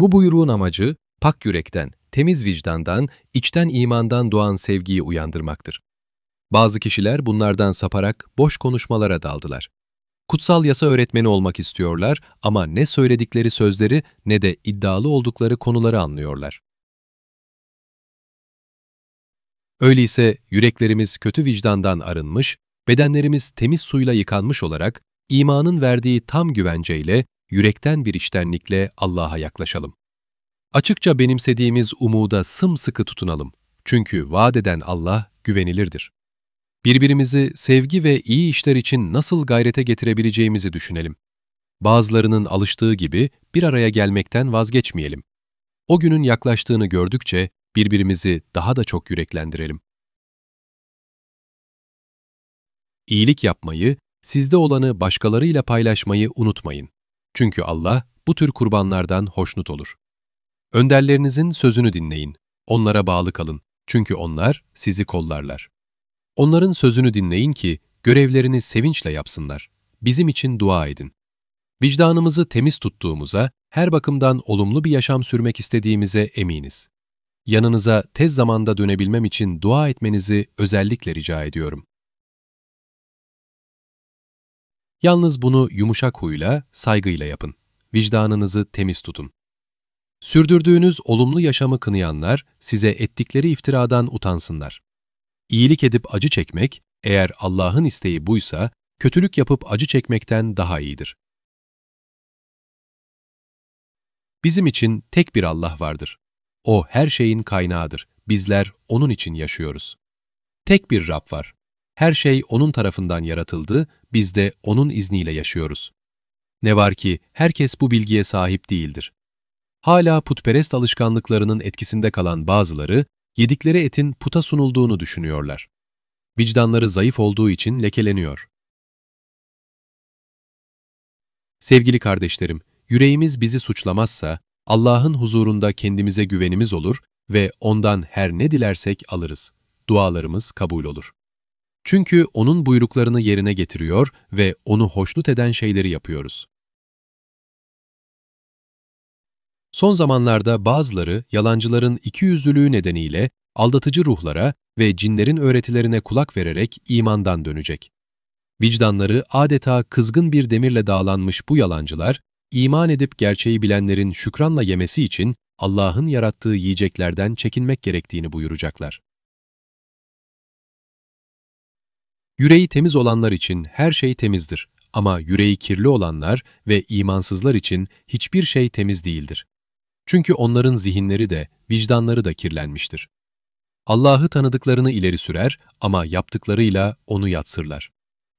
Bu buyruğun amacı, pak yürekten, temiz vicdandan, içten imandan doğan sevgiyi uyandırmaktır. Bazı kişiler bunlardan saparak boş konuşmalara daldılar. Kutsal yasa öğretmeni olmak istiyorlar ama ne söyledikleri sözleri ne de iddialı oldukları konuları anlıyorlar. Öyleyse yüreklerimiz kötü vicdandan arınmış, bedenlerimiz temiz suyla yıkanmış olarak imanın verdiği tam güvenceyle, yürekten bir iştenlikle Allah'a yaklaşalım. Açıkça benimsediğimiz umuda sımsıkı tutunalım. Çünkü vaat eden Allah güvenilirdir. Birbirimizi sevgi ve iyi işler için nasıl gayrete getirebileceğimizi düşünelim. Bazılarının alıştığı gibi bir araya gelmekten vazgeçmeyelim. O günün yaklaştığını gördükçe birbirimizi daha da çok yüreklendirelim. İyilik yapmayı, sizde olanı başkalarıyla paylaşmayı unutmayın. Çünkü Allah bu tür kurbanlardan hoşnut olur. Önderlerinizin sözünü dinleyin, onlara bağlı kalın. Çünkü onlar sizi kollarlar. Onların sözünü dinleyin ki görevlerini sevinçle yapsınlar. Bizim için dua edin. Vicdanımızı temiz tuttuğumuza, her bakımdan olumlu bir yaşam sürmek istediğimize eminiz. Yanınıza tez zamanda dönebilmem için dua etmenizi özellikle rica ediyorum. Yalnız bunu yumuşak huyla, saygıyla yapın. Vicdanınızı temiz tutun. Sürdürdüğünüz olumlu yaşamı kınayanlar size ettikleri iftiradan utansınlar. İyilik edip acı çekmek, eğer Allah'ın isteği buysa, kötülük yapıp acı çekmekten daha iyidir. Bizim için tek bir Allah vardır. O her şeyin kaynağıdır. Bizler O'nun için yaşıyoruz. Tek bir Rab var. Her şey O'nun tarafından yaratıldı, biz de O'nun izniyle yaşıyoruz. Ne var ki herkes bu bilgiye sahip değildir. Hala putperest alışkanlıklarının etkisinde kalan bazıları, yedikleri etin puta sunulduğunu düşünüyorlar. Vicdanları zayıf olduğu için lekeleniyor. Sevgili kardeşlerim, yüreğimiz bizi suçlamazsa, Allah'ın huzurunda kendimize güvenimiz olur ve O'ndan her ne dilersek alırız. Dualarımız kabul olur. Çünkü O'nun buyruklarını yerine getiriyor ve O'nu hoşnut eden şeyleri yapıyoruz. Son zamanlarda bazıları yalancıların ikiyüzlülüğü nedeniyle aldatıcı ruhlara ve cinlerin öğretilerine kulak vererek imandan dönecek. Vicdanları adeta kızgın bir demirle dağlanmış bu yalancılar, iman edip gerçeği bilenlerin şükranla yemesi için Allah'ın yarattığı yiyeceklerden çekinmek gerektiğini buyuracaklar. Yüreği temiz olanlar için her şey temizdir ama yüreği kirli olanlar ve imansızlar için hiçbir şey temiz değildir. Çünkü onların zihinleri de, vicdanları da kirlenmiştir. Allah'ı tanıdıklarını ileri sürer ama yaptıklarıyla onu yatsırlar.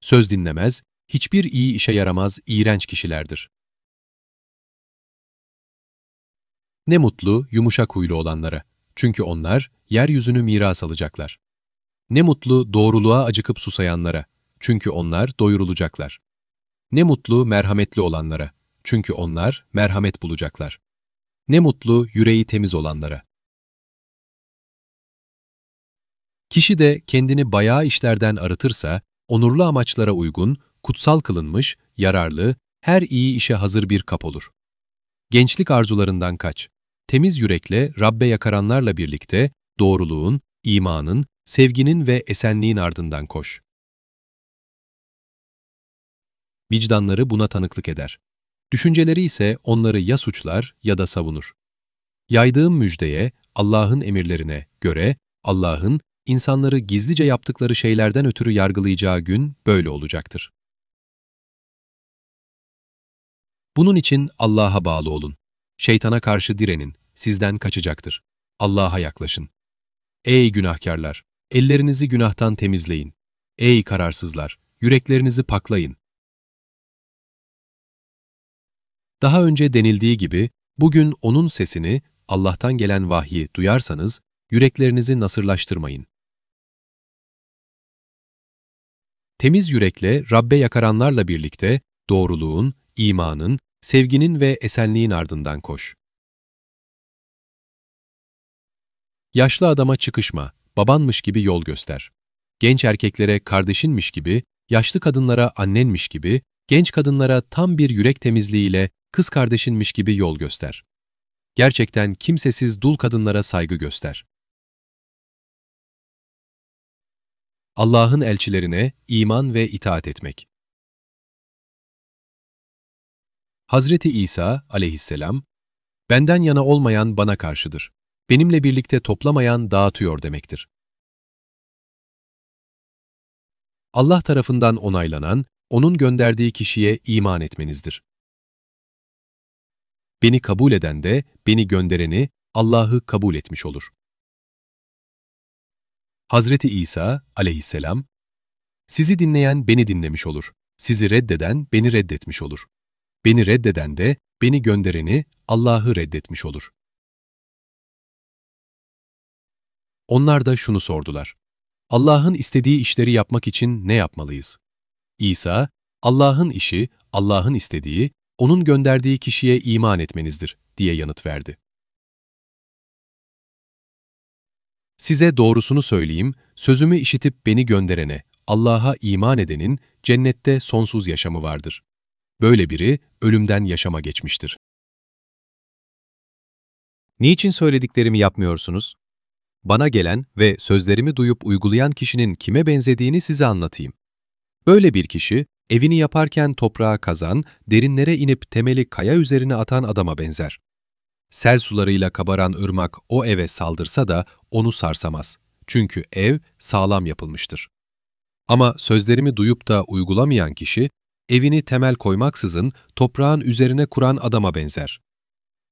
Söz dinlemez, hiçbir iyi işe yaramaz iğrenç kişilerdir. Ne mutlu, yumuşak huylu olanlara. Çünkü onlar yeryüzünü miras alacaklar. Ne mutlu doğruluğa acıkıp susayanlara. Çünkü onlar doyurulacaklar. Ne mutlu merhametli olanlara. Çünkü onlar merhamet bulacaklar. Ne mutlu yüreği temiz olanlara. Kişi de kendini bayağı işlerden arıtırsa, onurlu amaçlara uygun, kutsal kılınmış, yararlı, her iyi işe hazır bir kap olur. Gençlik arzularından kaç. Temiz yürekle Rabbe yakaranlarla birlikte doğruluğun, imanın, sevginin ve esenliğin ardından koş. Vicdanları buna tanıklık eder. Düşünceleri ise onları ya suçlar ya da savunur. Yaydığım müjdeye, Allah'ın emirlerine göre Allah'ın insanları gizlice yaptıkları şeylerden ötürü yargılayacağı gün böyle olacaktır. Bunun için Allah'a bağlı olun. Şeytana karşı direnin, sizden kaçacaktır. Allah'a yaklaşın. Ey günahkarlar! Ellerinizi günahtan temizleyin. Ey kararsızlar! Yüreklerinizi paklayın. Daha önce denildiği gibi, bugün O'nun sesini, Allah'tan gelen vahyi duyarsanız, yüreklerinizi nasırlaştırmayın. Temiz yürekle Rabbe yakaranlarla birlikte doğruluğun, imanın, sevginin ve esenliğin ardından koş. Yaşlı adama çıkışma, babanmış gibi yol göster. Genç erkeklere kardeşinmiş gibi, yaşlı kadınlara annenmiş gibi, genç kadınlara tam bir yürek temizliğiyle kız kardeşinmiş gibi yol göster. Gerçekten kimsesiz dul kadınlara saygı göster. Allah'ın elçilerine iman ve itaat etmek. Hazreti İsa aleyhisselam, benden yana olmayan bana karşıdır. Benimle birlikte toplamayan dağıtıyor demektir. Allah tarafından onaylanan, O'nun gönderdiği kişiye iman etmenizdir. Beni kabul eden de, beni göndereni, Allah'ı kabul etmiş olur. Hazreti İsa aleyhisselam, sizi dinleyen beni dinlemiş olur, sizi reddeden beni reddetmiş olur. Beni reddeden de, beni göndereni, Allah'ı reddetmiş olur. Onlar da şunu sordular. Allah'ın istediği işleri yapmak için ne yapmalıyız? İsa, Allah'ın işi, Allah'ın istediği, O'nun gönderdiği kişiye iman etmenizdir diye yanıt verdi. Size doğrusunu söyleyeyim, sözümü işitip beni gönderene, Allah'a iman edenin cennette sonsuz yaşamı vardır. Böyle biri ölümden yaşama geçmiştir. Niçin söylediklerimi yapmıyorsunuz? Bana gelen ve sözlerimi duyup uygulayan kişinin kime benzediğini size anlatayım. Böyle bir kişi, evini yaparken toprağa kazan, derinlere inip temeli kaya üzerine atan adama benzer. Sel sularıyla kabaran ırmak o eve saldırsa da onu sarsamaz. Çünkü ev sağlam yapılmıştır. Ama sözlerimi duyup da uygulamayan kişi, evini temel koymaksızın toprağın üzerine kuran adama benzer.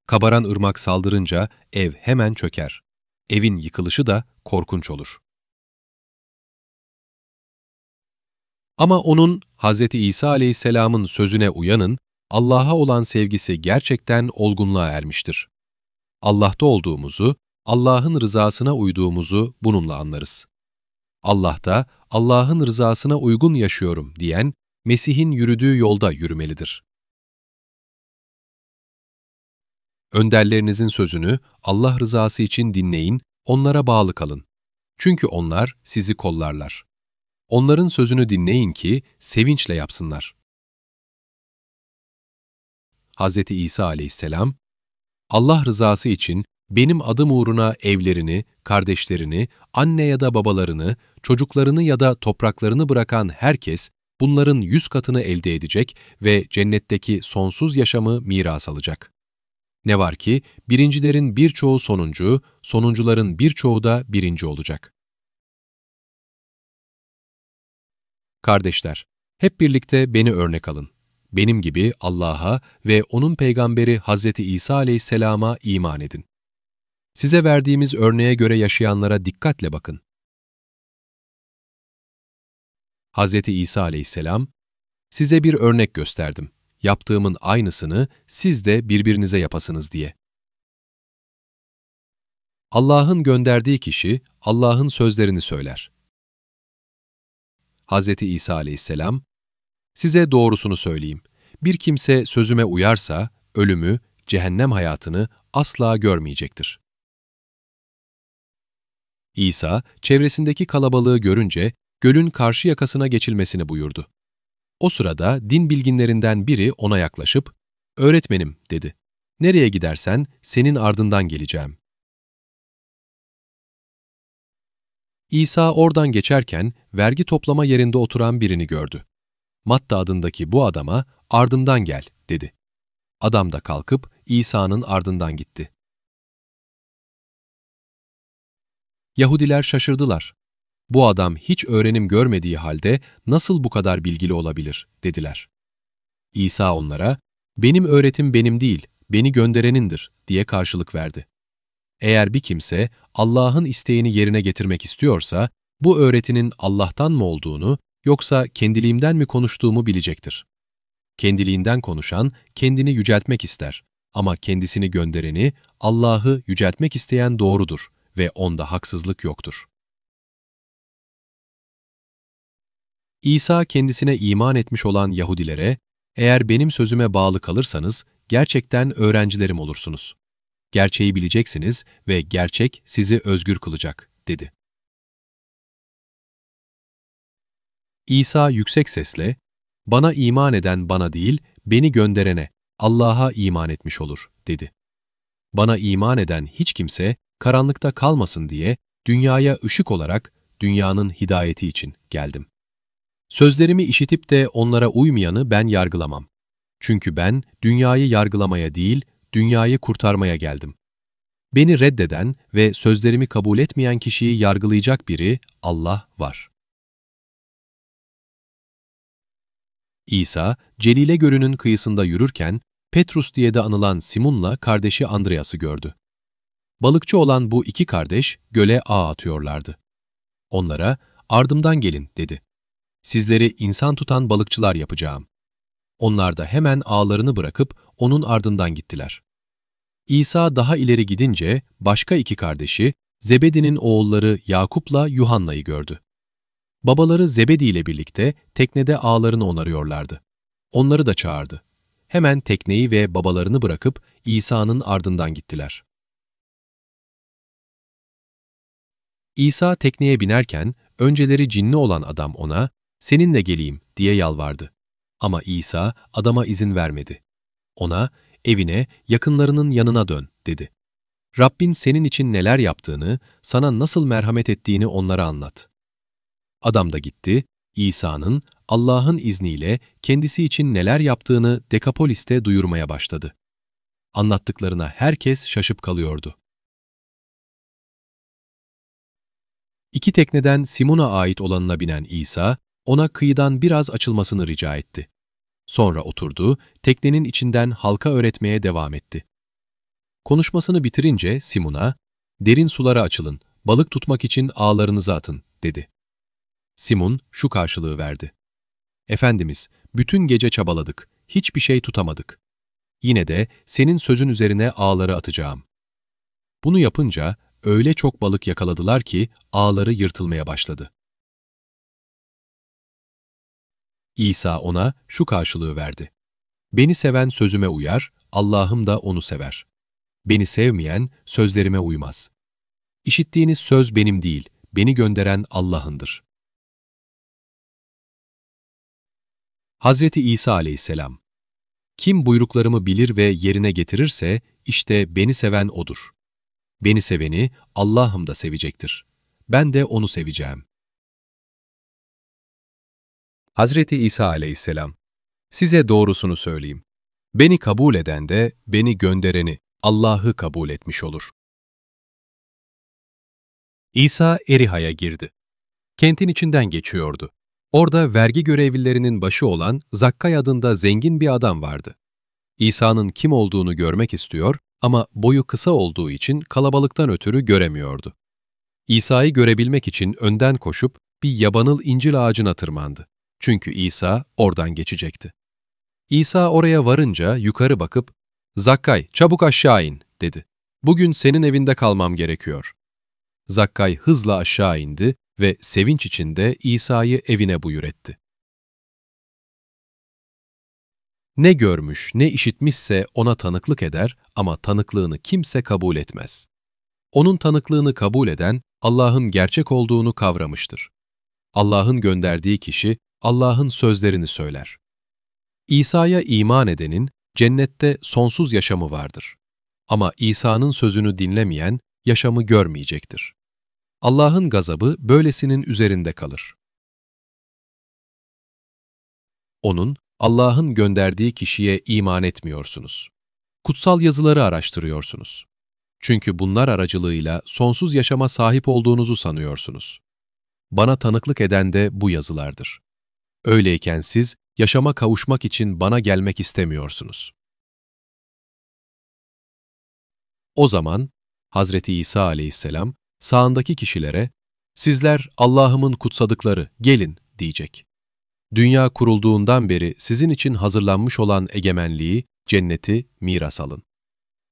Kabaran ırmak saldırınca ev hemen çöker. Evin yıkılışı da korkunç olur. Ama onun Hz. İsa aleyhisselamın sözüne uyanın, Allah'a olan sevgisi gerçekten olgunluğa ermiştir. Allah'ta olduğumuzu, Allah'ın rızasına uyduğumuzu bununla anlarız. Allah'ta Allah'ın rızasına uygun yaşıyorum diyen, Mesih'in yürüdüğü yolda yürümelidir. Önderlerinizin sözünü Allah rızası için dinleyin, onlara bağlı kalın. Çünkü onlar sizi kollarlar. Onların sözünü dinleyin ki sevinçle yapsınlar. Hz. İsa aleyhisselam, Allah rızası için benim adım uğruna evlerini, kardeşlerini, anne ya da babalarını, çocuklarını ya da topraklarını bırakan herkes bunların yüz katını elde edecek ve cennetteki sonsuz yaşamı miras alacak. Ne var ki birincilerin birçoğu sonuncu, sonuncuların birçoğu da birinci olacak. Kardeşler, hep birlikte beni örnek alın. Benim gibi Allah'a ve O'nun peygamberi Hz. İsa aleyhisselama iman edin. Size verdiğimiz örneğe göre yaşayanlara dikkatle bakın. Hz. İsa aleyhisselam, size bir örnek gösterdim. Yaptığımın aynısını siz de birbirinize yapasınız diye. Allah'ın gönderdiği kişi Allah'ın sözlerini söyler. Hz. İsa aleyhisselam, size doğrusunu söyleyeyim. Bir kimse sözüme uyarsa ölümü, cehennem hayatını asla görmeyecektir. İsa, çevresindeki kalabalığı görünce gölün karşı yakasına geçilmesini buyurdu. O sırada din bilginlerinden biri ona yaklaşıp, ''Öğretmenim'' dedi. ''Nereye gidersen senin ardından geleceğim.'' İsa oradan geçerken vergi toplama yerinde oturan birini gördü. Matta adındaki bu adama ardımdan gel dedi. Adam da kalkıp İsa'nın ardından gitti. Yahudiler şaşırdılar. Bu adam hiç öğrenim görmediği halde nasıl bu kadar bilgili olabilir dediler. İsa onlara, benim öğretim benim değil, beni gönderenindir diye karşılık verdi. Eğer bir kimse Allah'ın isteğini yerine getirmek istiyorsa, bu öğretinin Allah'tan mı olduğunu yoksa kendiliğimden mi konuştuğumu bilecektir. Kendiliğinden konuşan kendini yüceltmek ister ama kendisini göndereni, Allah'ı yüceltmek isteyen doğrudur ve onda haksızlık yoktur. İsa kendisine iman etmiş olan Yahudilere, eğer benim sözüme bağlı kalırsanız gerçekten öğrencilerim olursunuz. Gerçeği bileceksiniz ve gerçek sizi özgür kılacak, dedi. İsa yüksek sesle, bana iman eden bana değil, beni gönderene, Allah'a iman etmiş olur, dedi. Bana iman eden hiç kimse karanlıkta kalmasın diye dünyaya ışık olarak dünyanın hidayeti için geldim. Sözlerimi işitip de onlara uymayanı ben yargılamam. Çünkü ben dünyayı yargılamaya değil, dünyayı kurtarmaya geldim. Beni reddeden ve sözlerimi kabul etmeyen kişiyi yargılayacak biri Allah var. İsa, Celile Gölü'nün kıyısında yürürken Petrus diye de anılan Simon'la kardeşi Andreas'ı gördü. Balıkçı olan bu iki kardeş göle ağ atıyorlardı. Onlara, ardımdan gelin dedi. Sizleri insan tutan balıkçılar yapacağım. Onlar da hemen ağlarını bırakıp onun ardından gittiler. İsa daha ileri gidince başka iki kardeşi, Zebedi'nin oğulları Yakup'la Yuhanna'yı gördü. Babaları Zebedi ile birlikte teknede ağlarını onarıyorlardı. Onları da çağırdı. Hemen tekneyi ve babalarını bırakıp İsa'nın ardından gittiler. İsa tekneye binerken önceleri cinli olan adam ona, seninle geleyim diye yalvardı. Ama İsa adama izin vermedi. Ona, evine, yakınlarının yanına dön dedi. Rabbin senin için neler yaptığını, sana nasıl merhamet ettiğini onlara anlat. Adam da gitti, İsa'nın Allah'ın izniyle kendisi için neler yaptığını Dekapolis'te duyurmaya başladı. Anlattıklarına herkes şaşıp kalıyordu. İki tekneden Simon'a ait olanına binen İsa, ona kıyıdan biraz açılmasını rica etti. Sonra oturdu, teknenin içinden halka öğretmeye devam etti. Konuşmasını bitirince Simon'a, derin sulara açılın, balık tutmak için ağlarınızı atın, dedi. Simon şu karşılığı verdi. Efendimiz, bütün gece çabaladık, hiçbir şey tutamadık. Yine de senin sözün üzerine ağları atacağım. Bunu yapınca öyle çok balık yakaladılar ki ağları yırtılmaya başladı. İsa ona şu karşılığı verdi. Beni seven sözüme uyar, Allah'ım da onu sever. Beni sevmeyen sözlerime uymaz. İşittiğiniz söz benim değil, beni gönderen Allah'ındır. Hazreti İsa aleyhisselam Kim buyruklarımı bilir ve yerine getirirse, işte beni seven O'dur. Beni seveni Allah'ım da sevecektir. Ben de O'nu seveceğim. Hazreti İsa aleyhisselam, size doğrusunu söyleyeyim. Beni kabul eden de beni göndereni, Allah'ı kabul etmiş olur. İsa Eriha'ya girdi. Kentin içinden geçiyordu. Orada vergi görevlilerinin başı olan Zakkay adında zengin bir adam vardı. İsa'nın kim olduğunu görmek istiyor ama boyu kısa olduğu için kalabalıktan ötürü göremiyordu. İsa'yı görebilmek için önden koşup bir yabanıl incir ağacına tırmandı. Çünkü İsa oradan geçecekti. İsa oraya varınca yukarı bakıp, ''Zakkay, çabuk aşağı in.'' dedi. ''Bugün senin evinde kalmam gerekiyor.'' Zakkay hızla aşağı indi ve sevinç içinde İsa'yı evine buyur etti. Ne görmüş, ne işitmişse ona tanıklık eder ama tanıklığını kimse kabul etmez. Onun tanıklığını kabul eden, Allah'ın gerçek olduğunu kavramıştır. Allah'ın gönderdiği kişi, Allah'ın sözlerini söyler. İsa'ya iman edenin, cennette sonsuz yaşamı vardır. Ama İsa'nın sözünü dinlemeyen, yaşamı görmeyecektir. Allah'ın gazabı böylesinin üzerinde kalır. Onun, Allah'ın gönderdiği kişiye iman etmiyorsunuz. Kutsal yazıları araştırıyorsunuz. Çünkü bunlar aracılığıyla sonsuz yaşama sahip olduğunuzu sanıyorsunuz. Bana tanıklık eden de bu yazılardır. Öyleyken siz yaşama kavuşmak için bana gelmek istemiyorsunuz. O zaman Hazreti İsa aleyhisselam sağındaki kişilere, sizler Allah'ımın kutsadıkları, gelin diyecek. Dünya kurulduğundan beri sizin için hazırlanmış olan egemenliği, cenneti miras alın.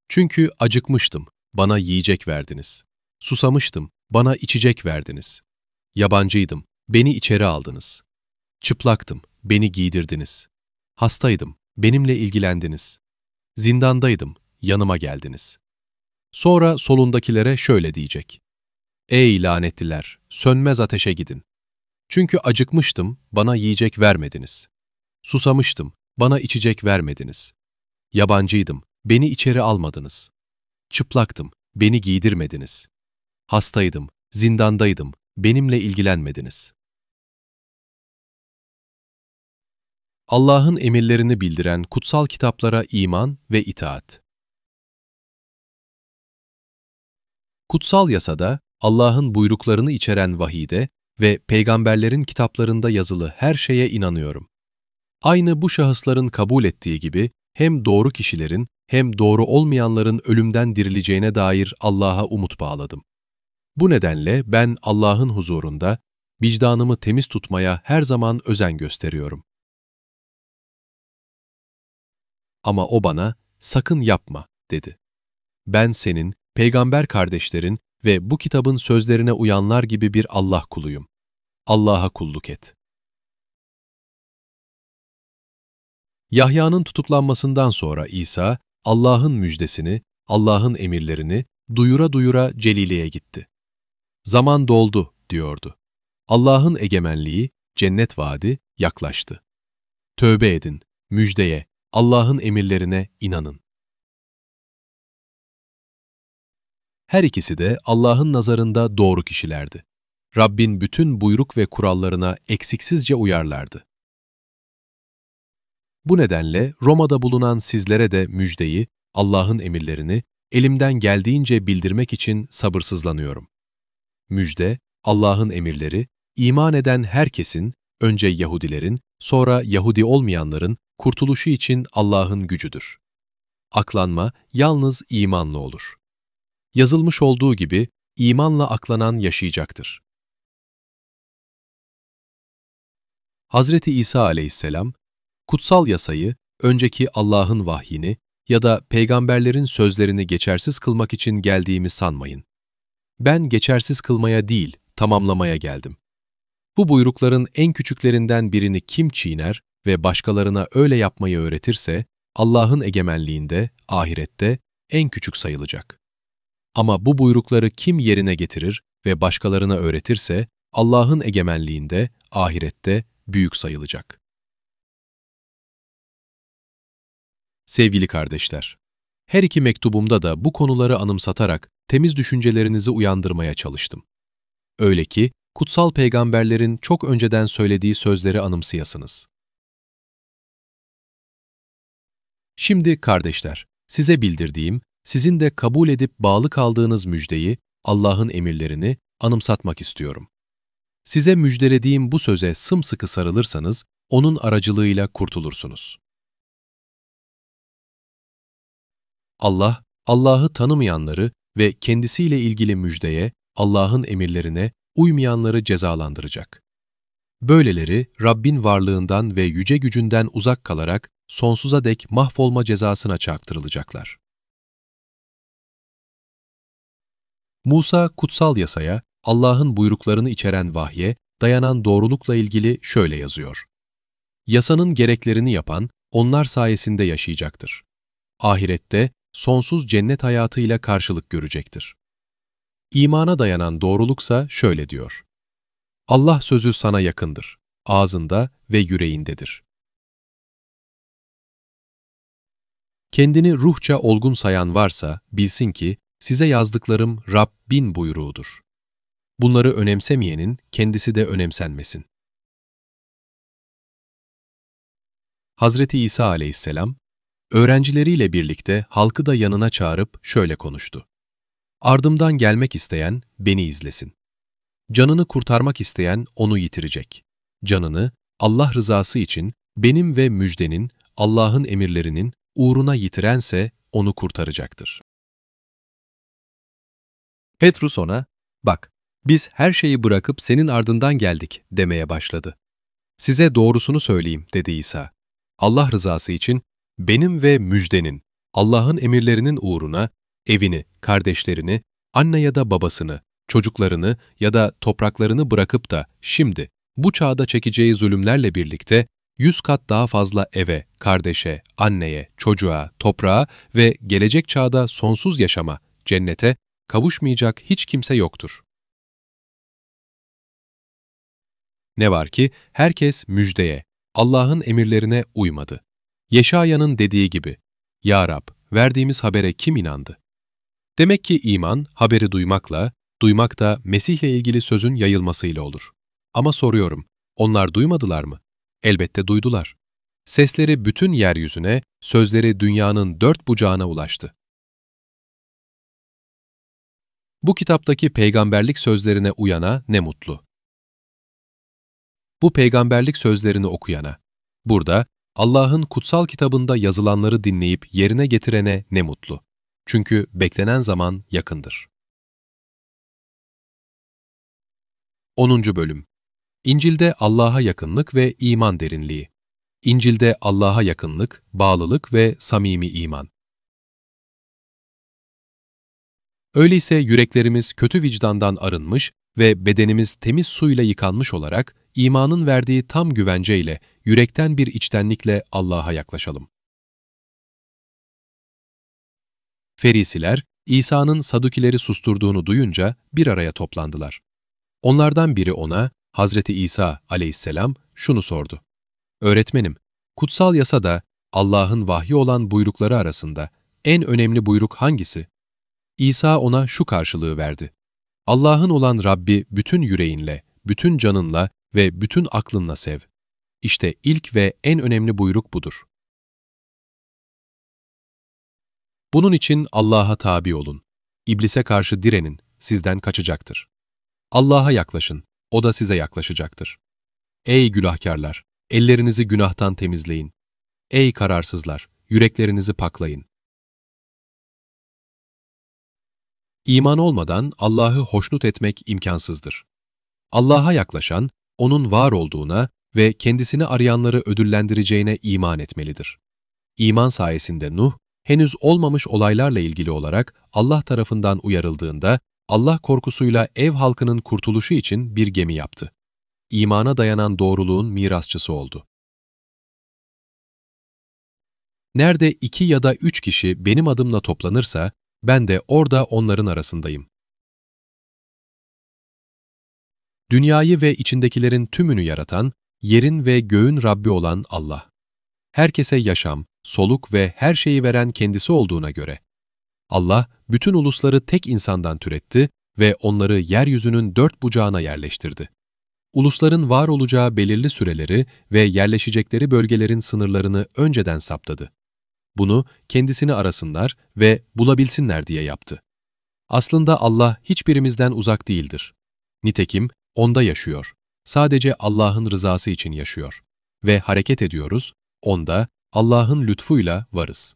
Çünkü acıkmıştım, bana yiyecek verdiniz. Susamıştım, bana içecek verdiniz. Yabancıydım, beni içeri aldınız. Çıplaktım, beni giydirdiniz. Hastaydım, benimle ilgilendiniz. Zindandaydım, yanıma geldiniz. Sonra solundakilere şöyle diyecek. Ey lanetliler, sönmez ateşe gidin. Çünkü acıkmıştım, bana yiyecek vermediniz. Susamıştım, bana içecek vermediniz. Yabancıydım, beni içeri almadınız. çıplaktım, beni giydirmediniz. Hastaydım, zindandaydım, benimle ilgilenmediniz. Allah'ın emirlerini bildiren kutsal kitaplara iman ve itaat. Kutsal yasada, Allah'ın buyruklarını içeren vahide ve peygamberlerin kitaplarında yazılı her şeye inanıyorum. Aynı bu şahısların kabul ettiği gibi hem doğru kişilerin hem doğru olmayanların ölümden dirileceğine dair Allah'a umut bağladım. Bu nedenle ben Allah'ın huzurunda vicdanımı temiz tutmaya her zaman özen gösteriyorum. Ama o bana, sakın yapma, dedi. Ben senin, peygamber kardeşlerin ve bu kitabın sözlerine uyanlar gibi bir Allah kuluyum. Allah'a kulluk et. Yahya'nın tutuklanmasından sonra İsa, Allah'ın müjdesini, Allah'ın emirlerini duyura duyura Celile'ye gitti. Zaman doldu, diyordu. Allah'ın egemenliği, cennet vaadi yaklaştı. Tövbe edin, müjdeye, Allah'ın emirlerine inanın. Her ikisi de Allah'ın nazarında doğru kişilerdi. Rabbin bütün buyruk ve kurallarına eksiksizce uyarlardı. Bu nedenle Roma'da bulunan sizlere de müjdeyi, Allah'ın emirlerini elimden geldiğince bildirmek için sabırsızlanıyorum. Müjde, Allah'ın emirleri, iman eden herkesin, önce Yahudilerin, sonra Yahudi olmayanların kurtuluşu için Allah'ın gücüdür. Aklanma yalnız imanla olur. Yazılmış olduğu gibi imanla aklanan yaşayacaktır. Hazreti İsa aleyhisselam, kutsal yasayı, önceki Allah'ın vahyini ya da peygamberlerin sözlerini geçersiz kılmak için geldiğimi sanmayın. Ben geçersiz kılmaya değil, tamamlamaya geldim. Bu buyrukların en küçüklerinden birini kim çiğner ve başkalarına öyle yapmayı öğretirse, Allah'ın egemenliğinde, ahirette en küçük sayılacak. Ama bu buyrukları kim yerine getirir ve başkalarına öğretirse, Allah'ın egemenliğinde, ahirette büyük sayılacak. Sevgili kardeşler, her iki mektubumda da bu konuları anımsatarak temiz düşüncelerinizi uyandırmaya çalıştım. Öyle ki, kutsal peygamberlerin çok önceden söylediği sözleri anımsayasınız. Şimdi kardeşler, size bildirdiğim, sizin de kabul edip bağlı kaldığınız müjdeyi, Allah'ın emirlerini anımsatmak istiyorum. Size müjdelediğim bu söze sımsıkı sarılırsanız, onun aracılığıyla kurtulursunuz. Allah, Allah'ı tanımayanları ve kendisiyle ilgili müjdeye, Allah'ın emirlerine uymayanları cezalandıracak. Böyleleri Rabbin varlığından ve yüce gücünden uzak kalarak sonsuza dek mahvolma cezasına çarptırılacaklar. Musa kutsal yasaya, Allah'ın buyruklarını içeren vahye, dayanan doğrulukla ilgili şöyle yazıyor. Yasanın gereklerini yapan, onlar sayesinde yaşayacaktır. Ahirette sonsuz cennet hayatıyla karşılık görecektir. İmana dayanan doğruluksa şöyle diyor. Allah sözü sana yakındır, ağzında ve yüreğindedir. Kendini ruhça olgun sayan varsa bilsin ki size yazdıklarım Rabbin buyruğudur. Bunları önemsemeyenin kendisi de önemsenmesin. Hazreti İsa aleyhisselam, öğrencileriyle birlikte halkı da yanına çağırıp şöyle konuştu. Ardımdan gelmek isteyen beni izlesin. Canını kurtarmak isteyen onu yitirecek. Canını Allah rızası için benim ve müjdenin, Allah'ın emirlerinin uğruna yitirense onu kurtaracaktır. Petrus ona, bak, biz her şeyi bırakıp senin ardından geldik demeye başladı. Size doğrusunu söyleyeyim dedi İsa. Allah rızası için benim ve müjdenin, Allah'ın emirlerinin uğruna evini, kardeşlerini, anne ya da babasını, çocuklarını ya da topraklarını bırakıp da şimdi bu çağda çekeceği zulümlerle birlikte yüz kat daha fazla eve, kardeşe, anneye, çocuğa, toprağa ve gelecek çağda sonsuz yaşama, cennete kavuşmayacak hiç kimse yoktur. Ne var ki herkes müjdeye, Allah'ın emirlerine uymadı. Yeşaya'nın dediği gibi, Ya Rab, verdiğimiz habere kim inandı? Demek ki iman, haberi duymakla, duymak da Mesih'le ilgili sözün yayılmasıyla olur. Ama soruyorum, onlar duymadılar mı? Elbette duydular. Sesleri bütün yeryüzüne, sözleri dünyanın dört bucağına ulaştı. Bu kitaptaki peygamberlik sözlerine uyana ne mutlu. Bu peygamberlik sözlerini okuyana, burada Allah'ın kutsal kitabında yazılanları dinleyip yerine getirene ne mutlu. Çünkü beklenen zaman yakındır. 10. Bölüm İncil'de Allah'a yakınlık ve iman derinliği. İncil'de Allah'a yakınlık, bağlılık ve samimi iman. Öyleyse yüreklerimiz kötü vicdandan arınmış ve bedenimiz temiz suyla yıkanmış olarak imanın verdiği tam güvenceyle, yürekten bir içtenlikle Allah'a yaklaşalım. Ferisiler, İsa'nın Sadukileri susturduğunu duyunca bir araya toplandılar. Onlardan biri ona, Hazreti İsa aleyhisselam şunu sordu. Öğretmenim, kutsal yasada Allah'ın vahyi olan buyrukları arasında en önemli buyruk hangisi? İsa ona şu karşılığı verdi. Allah'ın olan Rabbi bütün yüreğinle, bütün canınla ve bütün aklınla sev. İşte ilk ve en önemli buyruk budur. Bunun için Allah'a tabi olun. İblise karşı direnin, sizden kaçacaktır. Allah'a yaklaşın, O da size yaklaşacaktır. Ey günahkarlar! Ellerinizi günahtan temizleyin. Ey kararsızlar! Yüreklerinizi paklayın. İman olmadan Allah'ı hoşnut etmek imkansızdır. Allah'a yaklaşan, O'nun var olduğuna ve kendisini arayanları ödüllendireceğine iman etmelidir. İman sayesinde Nuh, henüz olmamış olaylarla ilgili olarak Allah tarafından uyarıldığında, Allah korkusuyla ev halkının kurtuluşu için bir gemi yaptı. İmana dayanan doğruluğun mirasçısı oldu. Nerede iki ya da üç kişi benim adımla toplanırsa, ben de orada onların arasındayım. Dünyayı ve içindekilerin tümünü yaratan, yerin ve göğün Rabbi olan Allah. Herkese yaşam, soluk ve her şeyi veren kendisi olduğuna göre. Allah, bütün ulusları tek insandan türetti ve onları yeryüzünün dört bucağına yerleştirdi. Ulusların var olacağı belirli süreleri ve yerleşecekleri bölgelerin sınırlarını önceden saptadı. Bunu kendisini arasınlar ve bulabilsinler diye yaptı. Aslında Allah hiçbirimizden uzak değildir. Nitekim Onda yaşıyor. Sadece Allah'ın rızası için yaşıyor. Ve hareket ediyoruz, Onda, Allah'ın lütfuyla varız.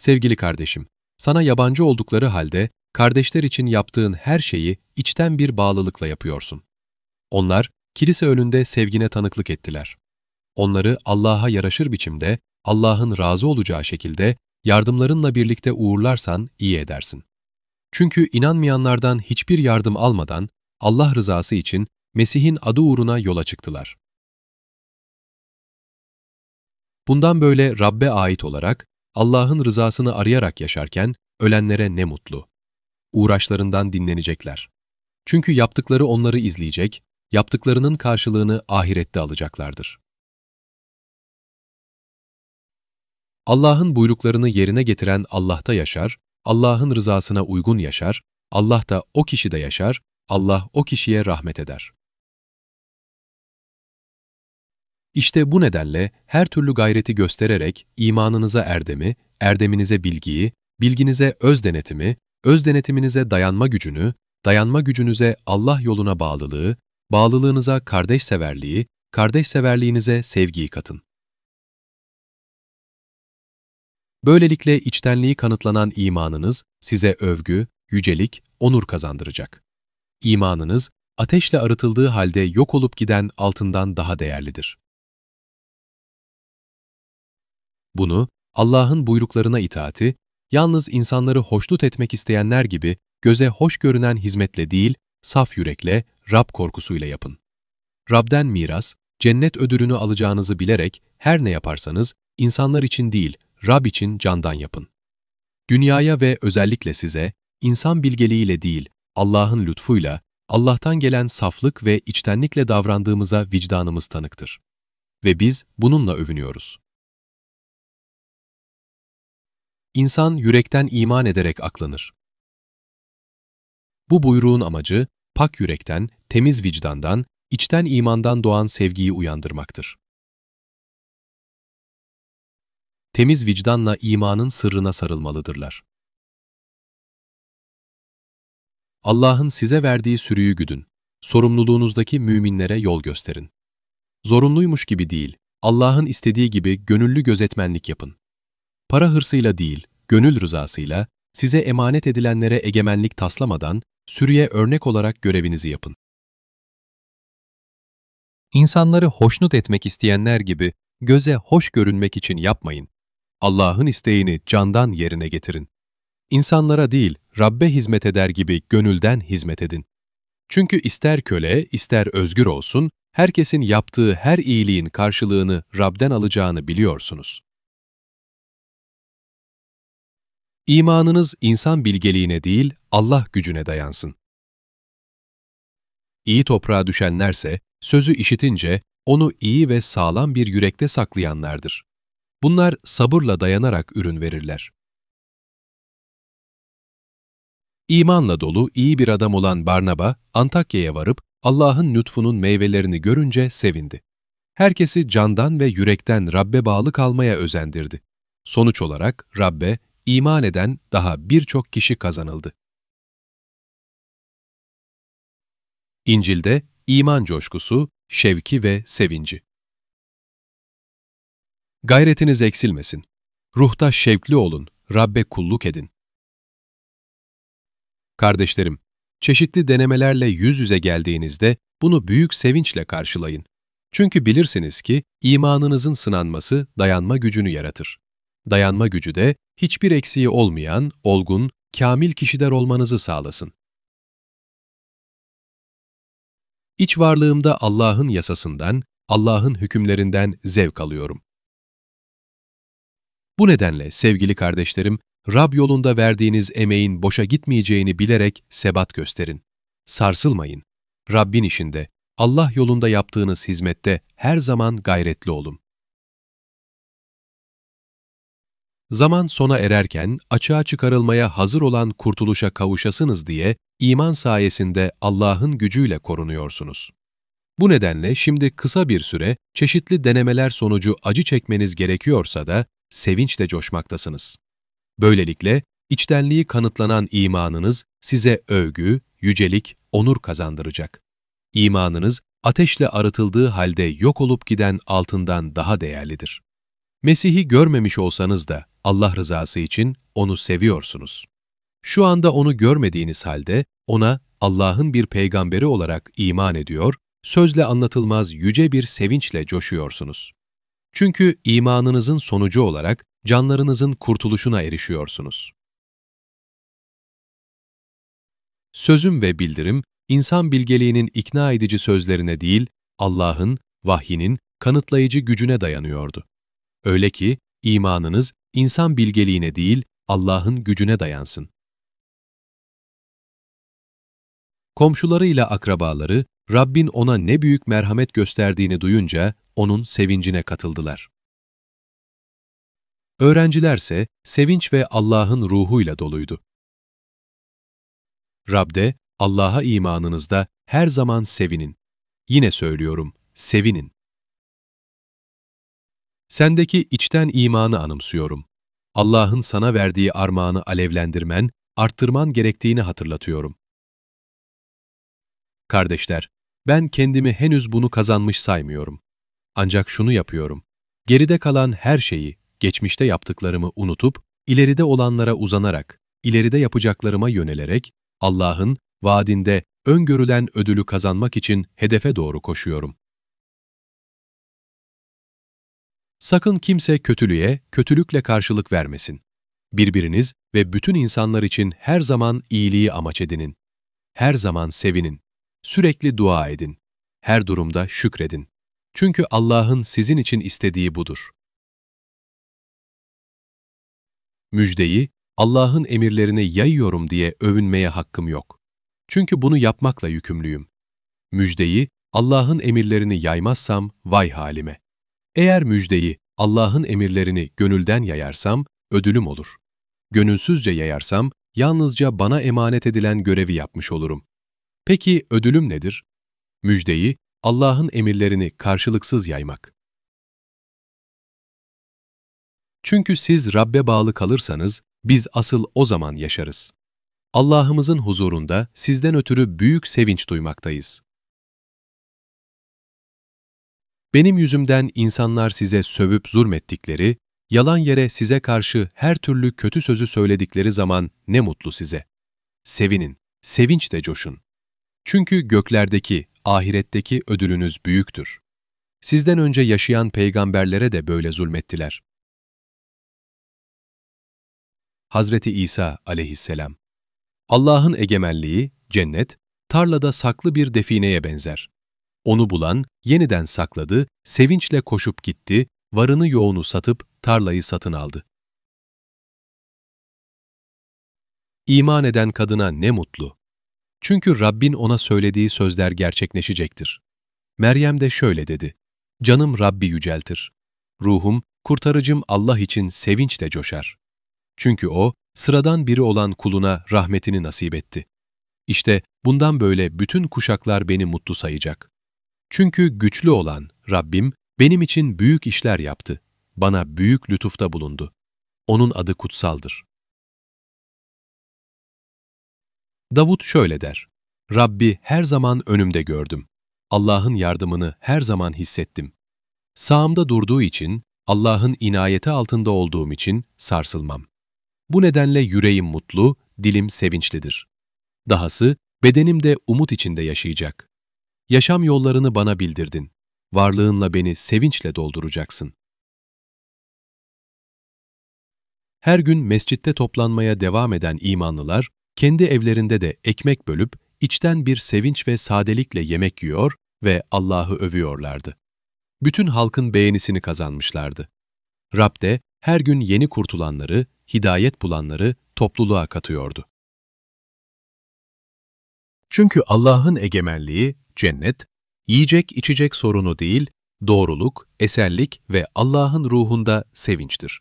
Sevgili kardeşim, sana yabancı oldukları halde kardeşler için yaptığın her şeyi içten bir bağlılıkla yapıyorsun. Onlar, kilise önünde sevgine tanıklık ettiler. Onları Allah'a yaraşır biçimde, Allah'ın razı olacağı şekilde yardımlarınla birlikte uğurlarsan iyi edersin. Çünkü inanmayanlardan hiçbir yardım almadan Allah rızası için Mesih'in adı uğruna yola çıktılar. Bundan böyle Rabbe ait olarak Allah'ın rızasını arayarak yaşarken ölenlere ne mutlu. Uğraşlarından dinlenecekler. Çünkü yaptıkları onları izleyecek, yaptıklarının karşılığını ahirette alacaklardır. Allah'ın buyruklarını yerine getiren Allah'ta yaşar, Allah'ın rızasına uygun yaşar, Allah da o kişide yaşar, Allah o kişiye rahmet eder. İşte bu nedenle her türlü gayreti göstererek imanınıza erdemi, erdeminize bilgiyi, bilginize öz denetimi, öz denetiminize dayanma gücünü, dayanma gücünüze Allah yoluna bağlılığı, bağlılığınıza kardeş severliği, kardeş severliğinize sevgiyi katın. Böylelikle içtenliği kanıtlanan imanınız size övgü, yücelik, onur kazandıracak. İmanınız, ateşle arıtıldığı halde yok olup giden altından daha değerlidir. Bunu, Allah'ın buyruklarına itaati, yalnız insanları hoşnut etmek isteyenler gibi göze hoş görünen hizmetle değil, saf yürekle, Rab korkusuyla yapın. Rab'den miras, cennet ödülünü alacağınızı bilerek her ne yaparsanız, insanlar için değil, Rab için candan yapın. Dünyaya ve özellikle size, insan bilgeliğiyle değil, Allah'ın lütfuyla, Allah'tan gelen saflık ve içtenlikle davrandığımıza vicdanımız tanıktır. Ve biz bununla övünüyoruz. İnsan yürekten iman ederek aklanır. Bu buyruğun amacı, pak yürekten, temiz vicdandan, içten imandan doğan sevgiyi uyandırmaktır. Temiz vicdanla imanın sırrına sarılmalıdırlar. Allah'ın size verdiği sürüyü güdün. Sorumluluğunuzdaki müminlere yol gösterin. Zorunluymuş gibi değil, Allah'ın istediği gibi gönüllü gözetmenlik yapın. Para hırsıyla değil, gönül rızasıyla, size emanet edilenlere egemenlik taslamadan, sürüye örnek olarak görevinizi yapın. İnsanları hoşnut etmek isteyenler gibi göze hoş görünmek için yapmayın. Allah'ın isteğini candan yerine getirin. İnsanlara değil, Rabbe hizmet eder gibi gönülden hizmet edin. Çünkü ister köle, ister özgür olsun, herkesin yaptığı her iyiliğin karşılığını Rab'den alacağını biliyorsunuz. İmanınız insan bilgeliğine değil, Allah gücüne dayansın. İyi toprağa düşenlerse, sözü işitince onu iyi ve sağlam bir yürekte saklayanlardır. Bunlar sabırla dayanarak ürün verirler. İmanla dolu iyi bir adam olan Barnaba, Antakya'ya varıp Allah'ın lütfunun meyvelerini görünce sevindi. Herkesi candan ve yürekten Rabbe bağlı kalmaya özendirdi. Sonuç olarak Rabbe iman eden daha birçok kişi kazanıldı. İncil'de iman coşkusu, şevki ve sevinci. Gayretiniz eksilmesin. Ruhta şevkli olun, Rabbe kulluk edin. Kardeşlerim, çeşitli denemelerle yüz yüze geldiğinizde bunu büyük sevinçle karşılayın. Çünkü bilirsiniz ki imanınızın sınanması dayanma gücünü yaratır. Dayanma gücü de hiçbir eksiği olmayan, olgun, kamil kişiler olmanızı sağlasın. İç varlığımda Allah'ın yasasından, Allah'ın hükümlerinden zevk alıyorum. Bu nedenle sevgili kardeşlerim, Rab yolunda verdiğiniz emeğin boşa gitmeyeceğini bilerek sebat gösterin. Sarsılmayın. Rabbin işinde, Allah yolunda yaptığınız hizmette her zaman gayretli olun. Zaman sona ererken açığa çıkarılmaya hazır olan kurtuluşa kavuşasınız diye iman sayesinde Allah'ın gücüyle korunuyorsunuz. Bu nedenle şimdi kısa bir süre çeşitli denemeler sonucu acı çekmeniz gerekiyorsa da sevinçle coşmaktasınız. Böylelikle içtenliği kanıtlanan imanınız size övgü, yücelik, onur kazandıracak. İmanınız ateşle arıtıldığı halde yok olup giden altından daha değerlidir. Mesih'i görmemiş olsanız da Allah rızası için onu seviyorsunuz. Şu anda onu görmediğiniz halde ona Allah'ın bir peygamberi olarak iman ediyor, sözle anlatılmaz yüce bir sevinçle coşuyorsunuz. Çünkü imanınızın sonucu olarak canlarınızın kurtuluşuna erişiyorsunuz. Sözüm ve bildirim, insan bilgeliğinin ikna edici sözlerine değil, Allah'ın, vahyinin kanıtlayıcı gücüne dayanıyordu. Öyle ki imanınız insan bilgeliğine değil, Allah'ın gücüne dayansın. Komşularıyla akrabaları, Rabbin ona ne büyük merhamet gösterdiğini duyunca onun sevincine katıldılar. Öğrencilerse sevinç ve Allah'ın ruhuyla doluydu. Rab'de, Allah'a imanınızda her zaman sevinin. Yine söylüyorum, sevinin. Sendeki içten imanı anımsıyorum. Allah'ın sana verdiği armağanı alevlendirmen, arttırman gerektiğini hatırlatıyorum. Kardeşler, ben kendimi henüz bunu kazanmış saymıyorum. Ancak şunu yapıyorum. Geride kalan her şeyi, geçmişte yaptıklarımı unutup, ileride olanlara uzanarak, ileride yapacaklarıma yönelerek, Allah'ın vaadinde öngörülen ödülü kazanmak için hedefe doğru koşuyorum. Sakın kimse kötülüğe, kötülükle karşılık vermesin. Birbiriniz ve bütün insanlar için her zaman iyiliği amaç edinin. Her zaman sevinin. Sürekli dua edin. Her durumda şükredin. Çünkü Allah'ın sizin için istediği budur. Müjdeyi, Allah'ın emirlerini yayıyorum diye övünmeye hakkım yok. Çünkü bunu yapmakla yükümlüyüm. Müjdeyi, Allah'ın emirlerini yaymazsam vay halime. Eğer müjdeyi, Allah'ın emirlerini gönülden yayarsam ödülüm olur. gönülsüzce yayarsam yalnızca bana emanet edilen görevi yapmış olurum. Peki ödülüm nedir? Müjdeyi, Allah'ın emirlerini karşılıksız yaymak. Çünkü siz Rabbe bağlı kalırsanız, biz asıl o zaman yaşarız. Allah'ımızın huzurunda sizden ötürü büyük sevinç duymaktayız. Benim yüzümden insanlar size sövüp zulmettikleri, yalan yere size karşı her türlü kötü sözü söyledikleri zaman ne mutlu size. Sevinin, sevinç de coşun. Çünkü göklerdeki, ahiretteki ödülünüz büyüktür. Sizden önce yaşayan peygamberlere de böyle zulmettiler. Hazreti İsa aleyhisselam Allah'ın egemenliği, cennet, tarlada saklı bir defineye benzer. Onu bulan, yeniden sakladı, sevinçle koşup gitti, varını yoğunu satıp tarlayı satın aldı. İman eden kadına ne mutlu. Çünkü Rabbin ona söylediği sözler gerçekleşecektir. Meryem de şöyle dedi, Canım Rabbi yüceltir. Ruhum, kurtarıcım Allah için sevinçle coşar. Çünkü O, sıradan biri olan kuluna rahmetini nasip etti. İşte bundan böyle bütün kuşaklar beni mutlu sayacak. Çünkü güçlü olan Rabbim benim için büyük işler yaptı. Bana büyük lütufta bulundu. Onun adı kutsaldır. Davut şöyle der. Rabbi her zaman önümde gördüm. Allah'ın yardımını her zaman hissettim. Sağımda durduğu için, Allah'ın inayeti altında olduğum için sarsılmam. Bu nedenle yüreğim mutlu, dilim sevinçlidir. Dahası bedenim de umut içinde yaşayacak. Yaşam yollarını bana bildirdin. Varlığınla beni sevinçle dolduracaksın. Her gün mescitte toplanmaya devam eden imanlılar, kendi evlerinde de ekmek bölüp, içten bir sevinç ve sadelikle yemek yiyor ve Allah'ı övüyorlardı. Bütün halkın beğenisini kazanmışlardı. Rab de her gün yeni kurtulanları, hidayet bulanları topluluğa katıyordu. Çünkü Allah'ın egemenliği, cennet, yiyecek içecek sorunu değil, doğruluk, esenlik ve Allah'ın ruhunda sevinçtir.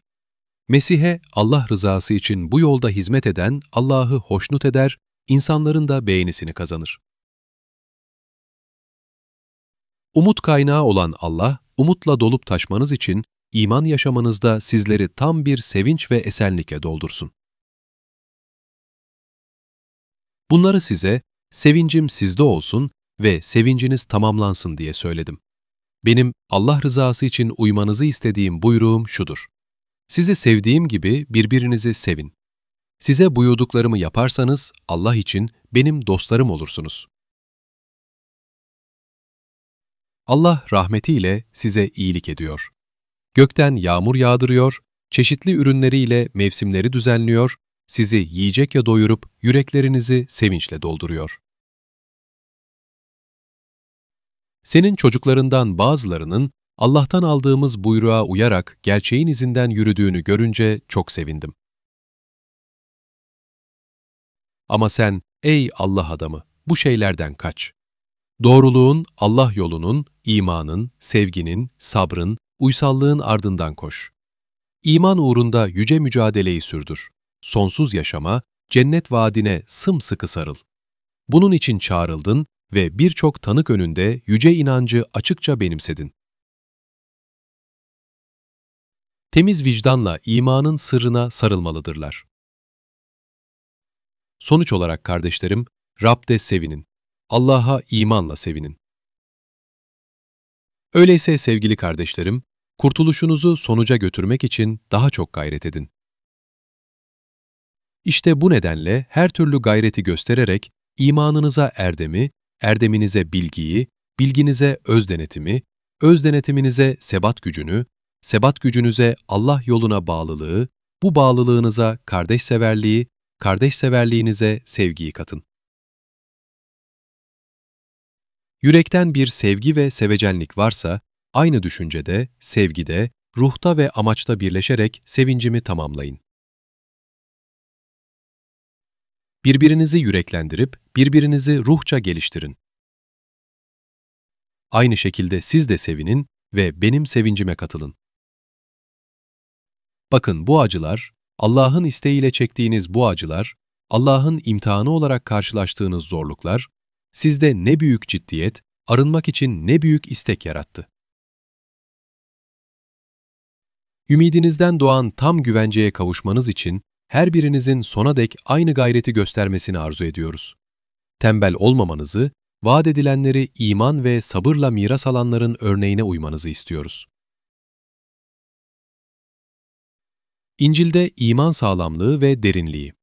Mesih'e Allah rızası için bu yolda hizmet eden Allah'ı hoşnut eder, insanların da beğenisini kazanır. Umut kaynağı olan Allah, umutla dolup taşmanız için iman yaşamanızda sizleri tam bir sevinç ve esenlikle doldursun. Bunları size, sevincim sizde olsun ve sevinciniz tamamlansın diye söyledim. Benim Allah rızası için uymanızı istediğim buyruğum şudur. Sizi sevdiğim gibi birbirinizi sevin. Size buyurduklarımı yaparsanız Allah için benim dostlarım olursunuz. Allah rahmetiyle size iyilik ediyor. Gökten yağmur yağdırıyor, çeşitli ürünleriyle mevsimleri düzenliyor, sizi yiyecek ya doyurup yüreklerinizi sevinçle dolduruyor. Senin çocuklarından bazılarının Allah'tan aldığımız buyruğa uyarak gerçeğin izinden yürüdüğünü görünce çok sevindim. Ama sen, ey Allah adamı, bu şeylerden kaç. Doğruluğun, Allah yolunun, imanın, sevginin, sabrın, uysallığın ardından koş. İman uğrunda yüce mücadeleyi sürdür. Sonsuz yaşama, cennet vaadine sımsıkı sarıl. Bunun için çağrıldın ve birçok tanık önünde yüce inancı açıkça benimsedin. Temiz vicdanla imanın sırrına sarılmalıdırlar. Sonuç olarak kardeşlerim, Rab'de sevinin. Allah'a imanla sevinin. Öyleyse sevgili kardeşlerim, kurtuluşunuzu sonuca götürmek için daha çok gayret edin. İşte bu nedenle her türlü gayreti göstererek imanınıza erdemi, erdeminize bilgiyi, bilginize öz denetimi, öz denetiminize sebat gücünü, sebat gücünüze Allah yoluna bağlılığı, bu bağlılığınıza kardeş severliği, kardeş severliğinize sevgiyi katın. Yürekten bir sevgi ve sevecenlik varsa, aynı düşüncede, sevgide, ruhta ve amaçta birleşerek sevincimi tamamlayın. Birbirinizi yüreklendirip, birbirinizi ruhça geliştirin. Aynı şekilde siz de sevinin ve benim sevincime katılın. Bakın bu acılar, Allah'ın isteğiyle çektiğiniz bu acılar, Allah'ın imtihanı olarak karşılaştığınız zorluklar, sizde ne büyük ciddiyet, arınmak için ne büyük istek yarattı. Ümidinizden doğan tam güvenceye kavuşmanız için her birinizin sona dek aynı gayreti göstermesini arzu ediyoruz. Tembel olmamanızı, vaat edilenleri iman ve sabırla miras alanların örneğine uymanızı istiyoruz. İncil'de iman sağlamlığı ve derinliği.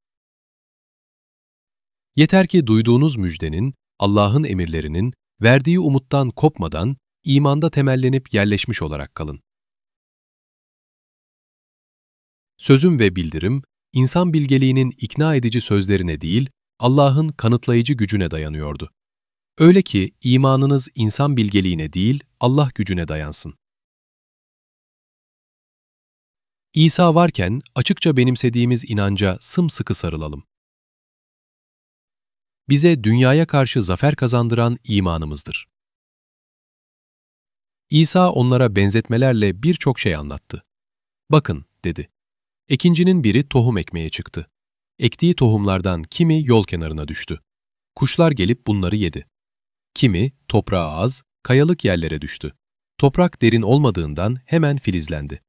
Yeter ki duyduğunuz müjdenin, Allah'ın emirlerinin, verdiği umuttan kopmadan, imanda temellenip yerleşmiş olarak kalın. Sözüm ve bildirim, insan bilgeliğinin ikna edici sözlerine değil, Allah'ın kanıtlayıcı gücüne dayanıyordu. Öyle ki imanınız insan bilgeliğine değil, Allah gücüne dayansın. İsa varken açıkça benimsediğimiz inanca sımsıkı sarılalım. Bize dünyaya karşı zafer kazandıran imanımızdır. İsa onlara benzetmelerle birçok şey anlattı. Bakın, dedi. Ekincinin biri tohum ekmeye çıktı. Ektiği tohumlardan kimi yol kenarına düştü. Kuşlar gelip bunları yedi. Kimi toprağa az, kayalık yerlere düştü. Toprak derin olmadığından hemen filizlendi.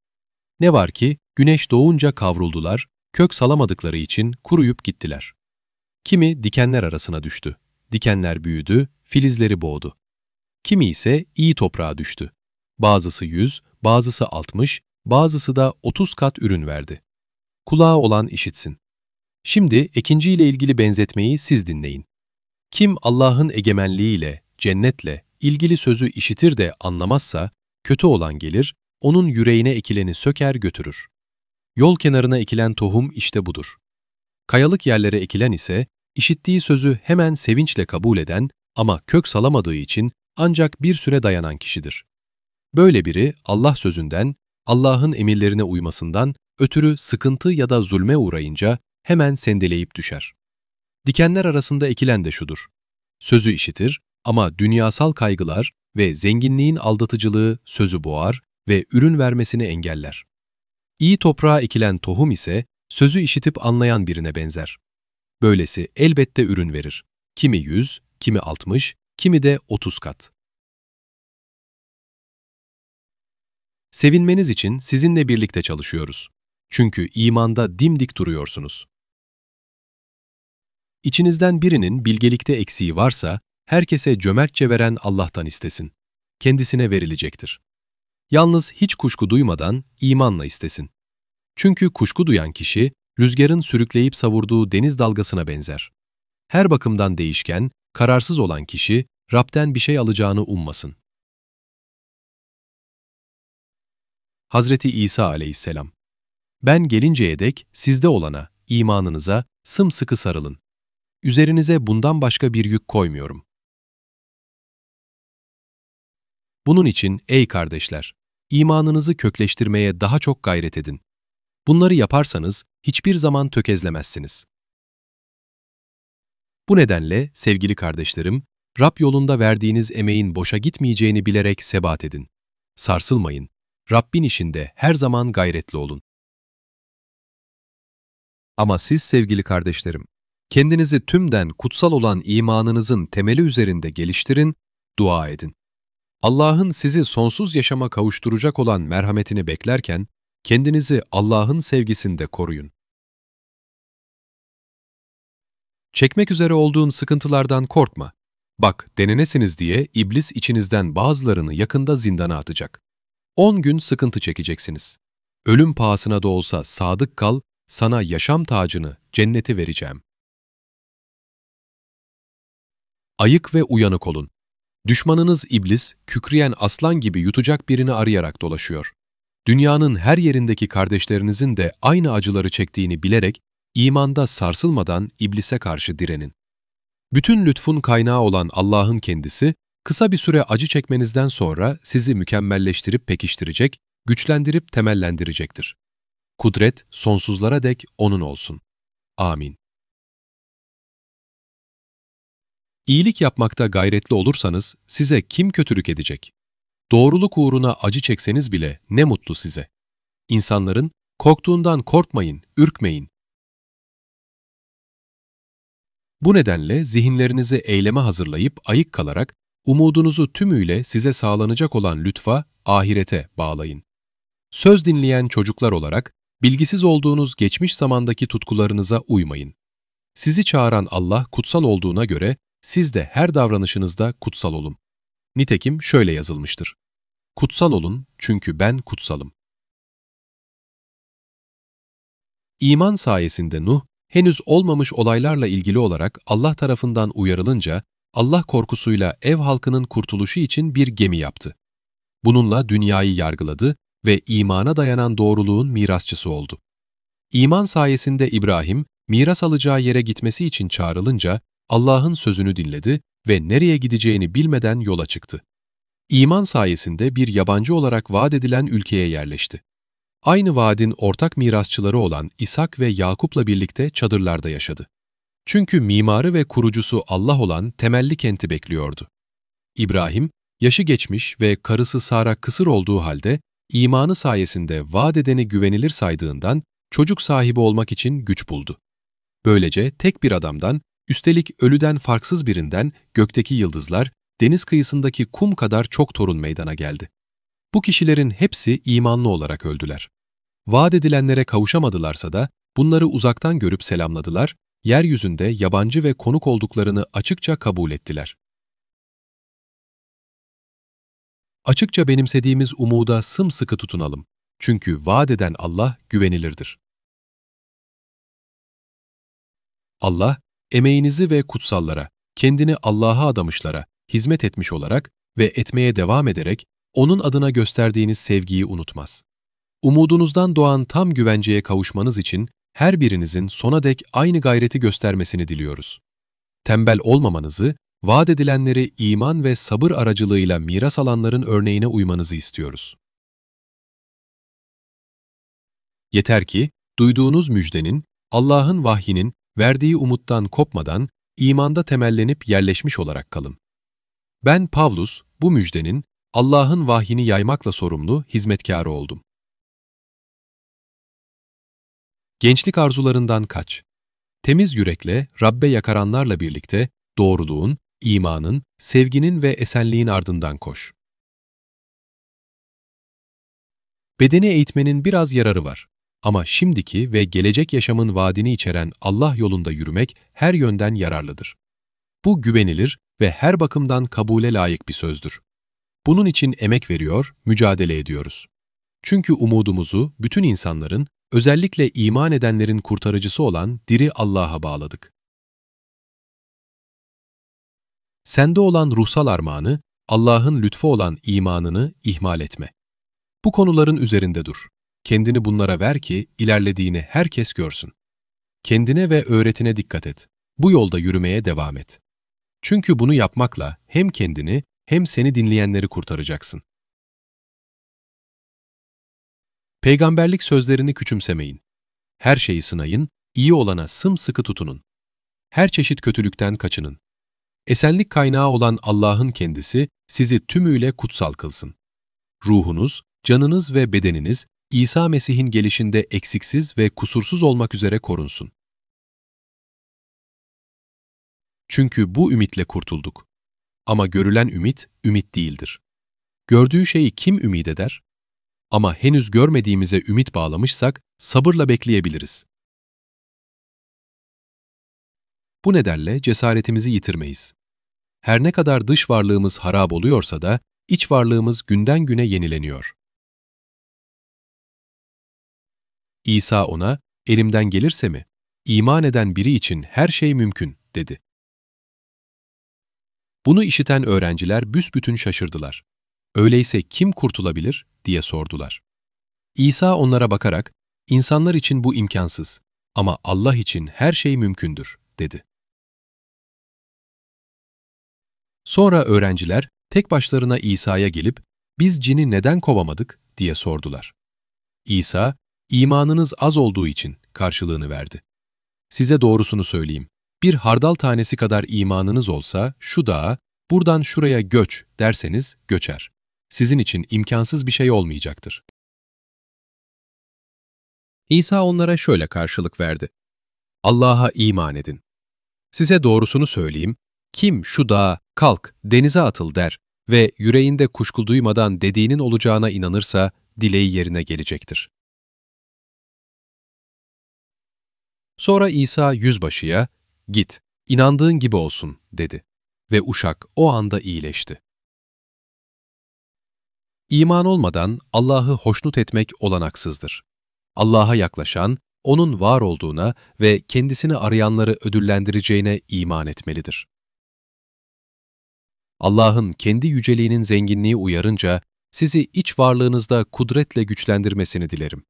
Ne var ki güneş doğunca kavruldular, kök salamadıkları için kuruyup gittiler. Kimi dikenler arasına düştü. Dikenler büyüdü, filizleri boğdu. Kimi ise iyi toprağa düştü. Bazısı yüz, bazısı altmış, bazısı da otuz kat ürün verdi. Kulağı olan işitsin. Şimdi ikinci ile ilgili benzetmeyi siz dinleyin. Kim Allah'ın egemenliğiyle, cennetle ilgili sözü işitir de anlamazsa, kötü olan gelir, onun yüreğine ekileni söker götürür. Yol kenarına ekilen tohum işte budur. Kayalık yerlere ekilen ise, işittiği sözü hemen sevinçle kabul eden ama kök salamadığı için ancak bir süre dayanan kişidir. Böyle biri Allah sözünden, Allah'ın emirlerine uymasından ötürü sıkıntı ya da zulme uğrayınca hemen sendeleyip düşer. Dikenler arasında ekilen de şudur. Sözü işitir ama dünyasal kaygılar ve zenginliğin aldatıcılığı sözü boğar ve ürün vermesini engeller. İyi toprağa ekilen tohum ise sözü işitip anlayan birine benzer. Böylesi elbette ürün verir. Kimi yüz, kimi altmış, kimi de otuz kat. Sevinmeniz için sizinle birlikte çalışıyoruz. Çünkü imanda dimdik duruyorsunuz. İçinizden birinin bilgelikte eksiği varsa, herkese cömertçe veren Allah'tan istesin. Kendisine verilecektir. Yalnız hiç kuşku duymadan imanla istesin. Çünkü kuşku duyan kişi, rüzgarın sürükleyip savurduğu deniz dalgasına benzer. Her bakımdan değişken, kararsız olan kişi, Rab'den bir şey alacağını ummasın. Hazreti İsa aleyhisselam Ben gelinceye dek sizde olana, imanınıza sımsıkı sarılın. Üzerinize bundan başka bir yük koymuyorum. Bunun için ey kardeşler, imanınızı kökleştirmeye daha çok gayret edin. Bunları yaparsanız hiçbir zaman tökezlemezsiniz. Bu nedenle sevgili kardeşlerim, Rab yolunda verdiğiniz emeğin boşa gitmeyeceğini bilerek sebat edin. Sarsılmayın. Rabbin işinde her zaman gayretli olun. Ama siz sevgili kardeşlerim, kendinizi tümden kutsal olan imanınızın temeli üzerinde geliştirin, dua edin. Allah'ın sizi sonsuz yaşama kavuşturacak olan merhametini beklerken, kendinizi Allah'ın sevgisinde koruyun. Çekmek üzere olduğun sıkıntılardan korkma. Bak, denenesiniz diye iblis içinizden bazılarını yakında zindana atacak. On gün sıkıntı çekeceksiniz. Ölüm pahasına da olsa sadık kal, sana yaşam tacını, cenneti vereceğim. Ayık ve uyanık olun. Düşmanınız iblis, kükreyen aslan gibi yutacak birini arayarak dolaşıyor. Dünyanın her yerindeki kardeşlerinizin de aynı acıları çektiğini bilerek, imanda sarsılmadan iblise karşı direnin. Bütün lütfun kaynağı olan Allah'ın kendisi, kısa bir süre acı çekmenizden sonra sizi mükemmelleştirip pekiştirecek, güçlendirip temellendirecektir. Kudret sonsuzlara dek O'nun olsun. Amin. İyilik yapmakta gayretli olursanız size kim kötülük edecek? Doğruluk uğruna acı çekseniz bile ne mutlu size. İnsanların Korktuğundan korkmayın, ürkmeyin. Bu nedenle zihinlerinizi eyleme hazırlayıp ayık kalarak umudunuzu tümüyle size sağlanacak olan lütfa, ahirete bağlayın. Söz dinleyen çocuklar olarak bilgisiz olduğunuz geçmiş zamandaki tutkularınıza uymayın. Sizi çağıran Allah kutsal olduğuna göre siz de her davranışınızda kutsal olun. Nitekim şöyle yazılmıştır. Kutsal olun çünkü ben kutsalım. İman sayesinde Nuh, henüz olmamış olaylarla ilgili olarak Allah tarafından uyarılınca, Allah korkusuyla ev halkının kurtuluşu için bir gemi yaptı. Bununla dünyayı yargıladı ve imana dayanan doğruluğun mirasçısı oldu. İman sayesinde İbrahim, miras alacağı yere gitmesi için çağrılınca Allah'ın sözünü dinledi ve nereye gideceğini bilmeden yola çıktı. İman sayesinde bir yabancı olarak vaat edilen ülkeye yerleşti. Aynı vaadin ortak mirasçıları olan İshak ve Yakup'la birlikte çadırlarda yaşadı. Çünkü mimarı ve kurucusu Allah olan temelli kenti bekliyordu. İbrahim, yaşı geçmiş ve karısı Sara kısır olduğu halde imanı sayesinde vaat edeni güvenilir saydığından çocuk sahibi olmak için güç buldu. Böylece tek bir adamdan, üstelik ölüden farksız birinden gökteki yıldızlar, deniz kıyısındaki kum kadar çok torun meydana geldi. Bu kişilerin hepsi imanlı olarak öldüler. Vaat edilenlere kavuşamadılarsa da bunları uzaktan görüp selamladılar, yeryüzünde yabancı ve konuk olduklarını açıkça kabul ettiler. Açıkça benimsediğimiz umuda sımsıkı tutunalım. Çünkü vaat eden Allah güvenilirdir. Allah, emeğinizi ve kutsallara, kendini Allah'a adamışlara, hizmet etmiş olarak ve etmeye devam ederek O'nun adına gösterdiğiniz sevgiyi unutmaz. Umudunuzdan doğan tam güvenceye kavuşmanız için her birinizin sona dek aynı gayreti göstermesini diliyoruz. Tembel olmamanızı, vaat edilenleri iman ve sabır aracılığıyla miras alanların örneğine uymanızı istiyoruz. Yeter ki, duyduğunuz müjdenin, Allah'ın vahyinin verdiği umuttan kopmadan, imanda temellenip yerleşmiş olarak kalın. Ben Pavlus, bu müjdenin, Allah'ın vahyini yaymakla sorumlu hizmetkarı oldum. Gençlik arzularından kaç. Temiz yürekle Rabbe yakaranlarla birlikte doğruluğun, imanın, sevginin ve esenliğin ardından koş. Bedeni eğitmenin biraz yararı var. Ama şimdiki ve gelecek yaşamın vaadini içeren Allah yolunda yürümek her yönden yararlıdır. Bu güvenilir ve her bakımdan kabule layık bir sözdür. Bunun için emek veriyor, mücadele ediyoruz. Çünkü umudumuzu bütün insanların, özellikle iman edenlerin kurtarıcısı olan diri Allah'a bağladık. Sende olan ruhsal armağanı, Allah'ın lütfu olan imanını ihmal etme. Bu konuların üzerinde dur. Kendini bunlara ver ki ilerlediğini herkes görsün. Kendine ve öğretine dikkat et. Bu yolda yürümeye devam et. Çünkü bunu yapmakla hem kendini hem seni dinleyenleri kurtaracaksın. Peygamberlik sözlerini küçümsemeyin. Her şeyi sınayın, iyi olana sımsıkı tutunun. Her çeşit kötülükten kaçının. Esenlik kaynağı olan Allah'ın kendisi sizi tümüyle kutsal kılsın. Ruhunuz, canınız ve bedeniniz İsa Mesih'in gelişinde eksiksiz ve kusursuz olmak üzere korunsun. Çünkü bu ümitle kurtulduk. Ama görülen ümit, ümit değildir. Gördüğü şeyi kim ümit eder? Ama henüz görmediğimize ümit bağlamışsak, sabırla bekleyebiliriz. Bu nedenle cesaretimizi yitirmeyiz. Her ne kadar dış varlığımız harap oluyorsa da, iç varlığımız günden güne yenileniyor. İsa ona, elimden gelirse mi? İman eden biri için her şey mümkün, dedi. Bunu işiten öğrenciler büsbütün şaşırdılar. Öyleyse kim kurtulabilir diye sordular. İsa onlara bakarak, insanlar için bu imkansız ama Allah için her şey mümkündür, dedi. Sonra öğrenciler tek başlarına İsa'ya gelip, biz cini neden kovamadık diye sordular. İsa, imanınız az olduğu için karşılığını verdi. Size doğrusunu söyleyeyim. Bir hardal tanesi kadar imanınız olsa şu dağa, buradan şuraya göç derseniz göçer. Sizin için imkansız bir şey olmayacaktır. İsa onlara şöyle karşılık verdi. Allah'a iman edin. Size doğrusunu söyleyeyim, kim şu dağa kalk denize atıl der ve yüreğinde kuşku duymadan dediğinin olacağına inanırsa dileği yerine gelecektir. Sonra İsa yüzbaşıya, git, inandığın gibi olsun dedi ve uşak o anda iyileşti. İman olmadan Allah'ı hoşnut etmek olanaksızdır. Allah'a yaklaşan, O'nun var olduğuna ve kendisini arayanları ödüllendireceğine iman etmelidir. Allah'ın kendi yüceliğinin zenginliği uyarınca, sizi iç varlığınızda kudretle güçlendirmesini dilerim.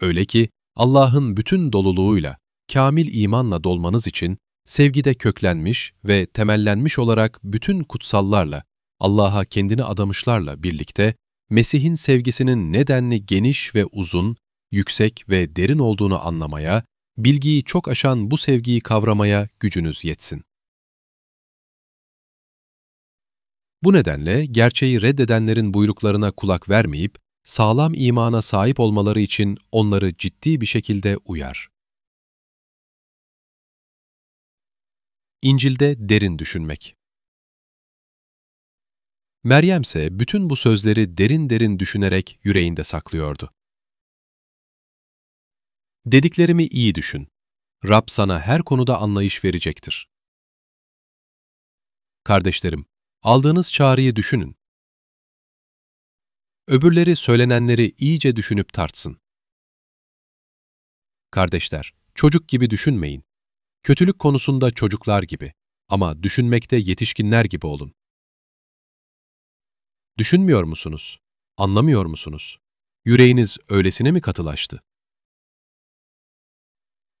Öyle ki, Allah'ın bütün doluluğuyla, kamil imanla dolmanız için, sevgide köklenmiş ve temellenmiş olarak bütün kutsallarla, Allah'a kendini adamışlarla birlikte, Mesih'in sevgisinin nedenli geniş ve uzun, yüksek ve derin olduğunu anlamaya, bilgiyi çok aşan bu sevgiyi kavramaya gücünüz yetsin. Bu nedenle gerçeği reddedenlerin buyruklarına kulak vermeyip, sağlam imana sahip olmaları için onları ciddi bir şekilde uyar. İncil'de derin düşünmek Meryem ise bütün bu sözleri derin derin düşünerek yüreğinde saklıyordu. Dediklerimi iyi düşün. Rab sana her konuda anlayış verecektir. Kardeşlerim, aldığınız çağrıyı düşünün. Öbürleri söylenenleri iyice düşünüp tartsın. Kardeşler, çocuk gibi düşünmeyin. Kötülük konusunda çocuklar gibi ama düşünmekte yetişkinler gibi olun. Düşünmüyor musunuz? Anlamıyor musunuz? Yüreğiniz öylesine mi katılaştı?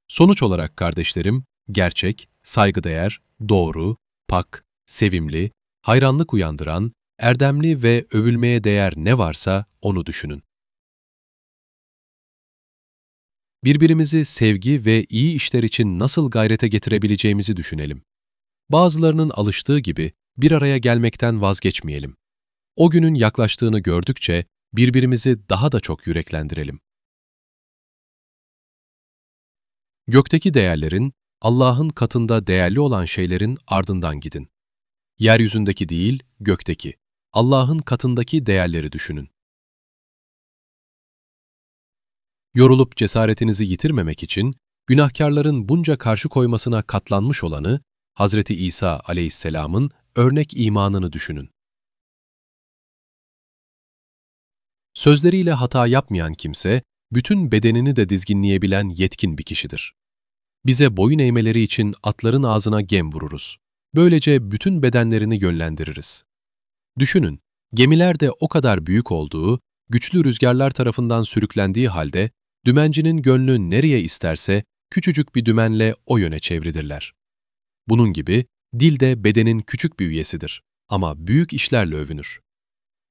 Sonuç olarak kardeşlerim, gerçek, saygıdeğer, doğru, pak, sevimli, hayranlık uyandıran, erdemli ve övülmeye değer ne varsa onu düşünün. Birbirimizi sevgi ve iyi işler için nasıl gayrete getirebileceğimizi düşünelim. Bazılarının alıştığı gibi bir araya gelmekten vazgeçmeyelim. O günün yaklaştığını gördükçe birbirimizi daha da çok yüreklendirelim. Gökteki değerlerin, Allah'ın katında değerli olan şeylerin ardından gidin. Yeryüzündeki değil, gökteki, Allah'ın katındaki değerleri düşünün. Yorulup cesaretinizi yitirmemek için, günahkarların bunca karşı koymasına katlanmış olanı, Hazreti İsa aleyhisselamın örnek imanını düşünün. Sözleriyle hata yapmayan kimse, bütün bedenini de dizginleyebilen yetkin bir kişidir. Bize boyun eğmeleri için atların ağzına gem vururuz. Böylece bütün bedenlerini yönlendiririz. Düşünün, gemiler de o kadar büyük olduğu, güçlü rüzgarlar tarafından sürüklendiği halde, dümencinin gönlü nereye isterse küçücük bir dümenle o yöne çevridirler. Bunun gibi, dil de bedenin küçük bir üyesidir ama büyük işlerle övünür.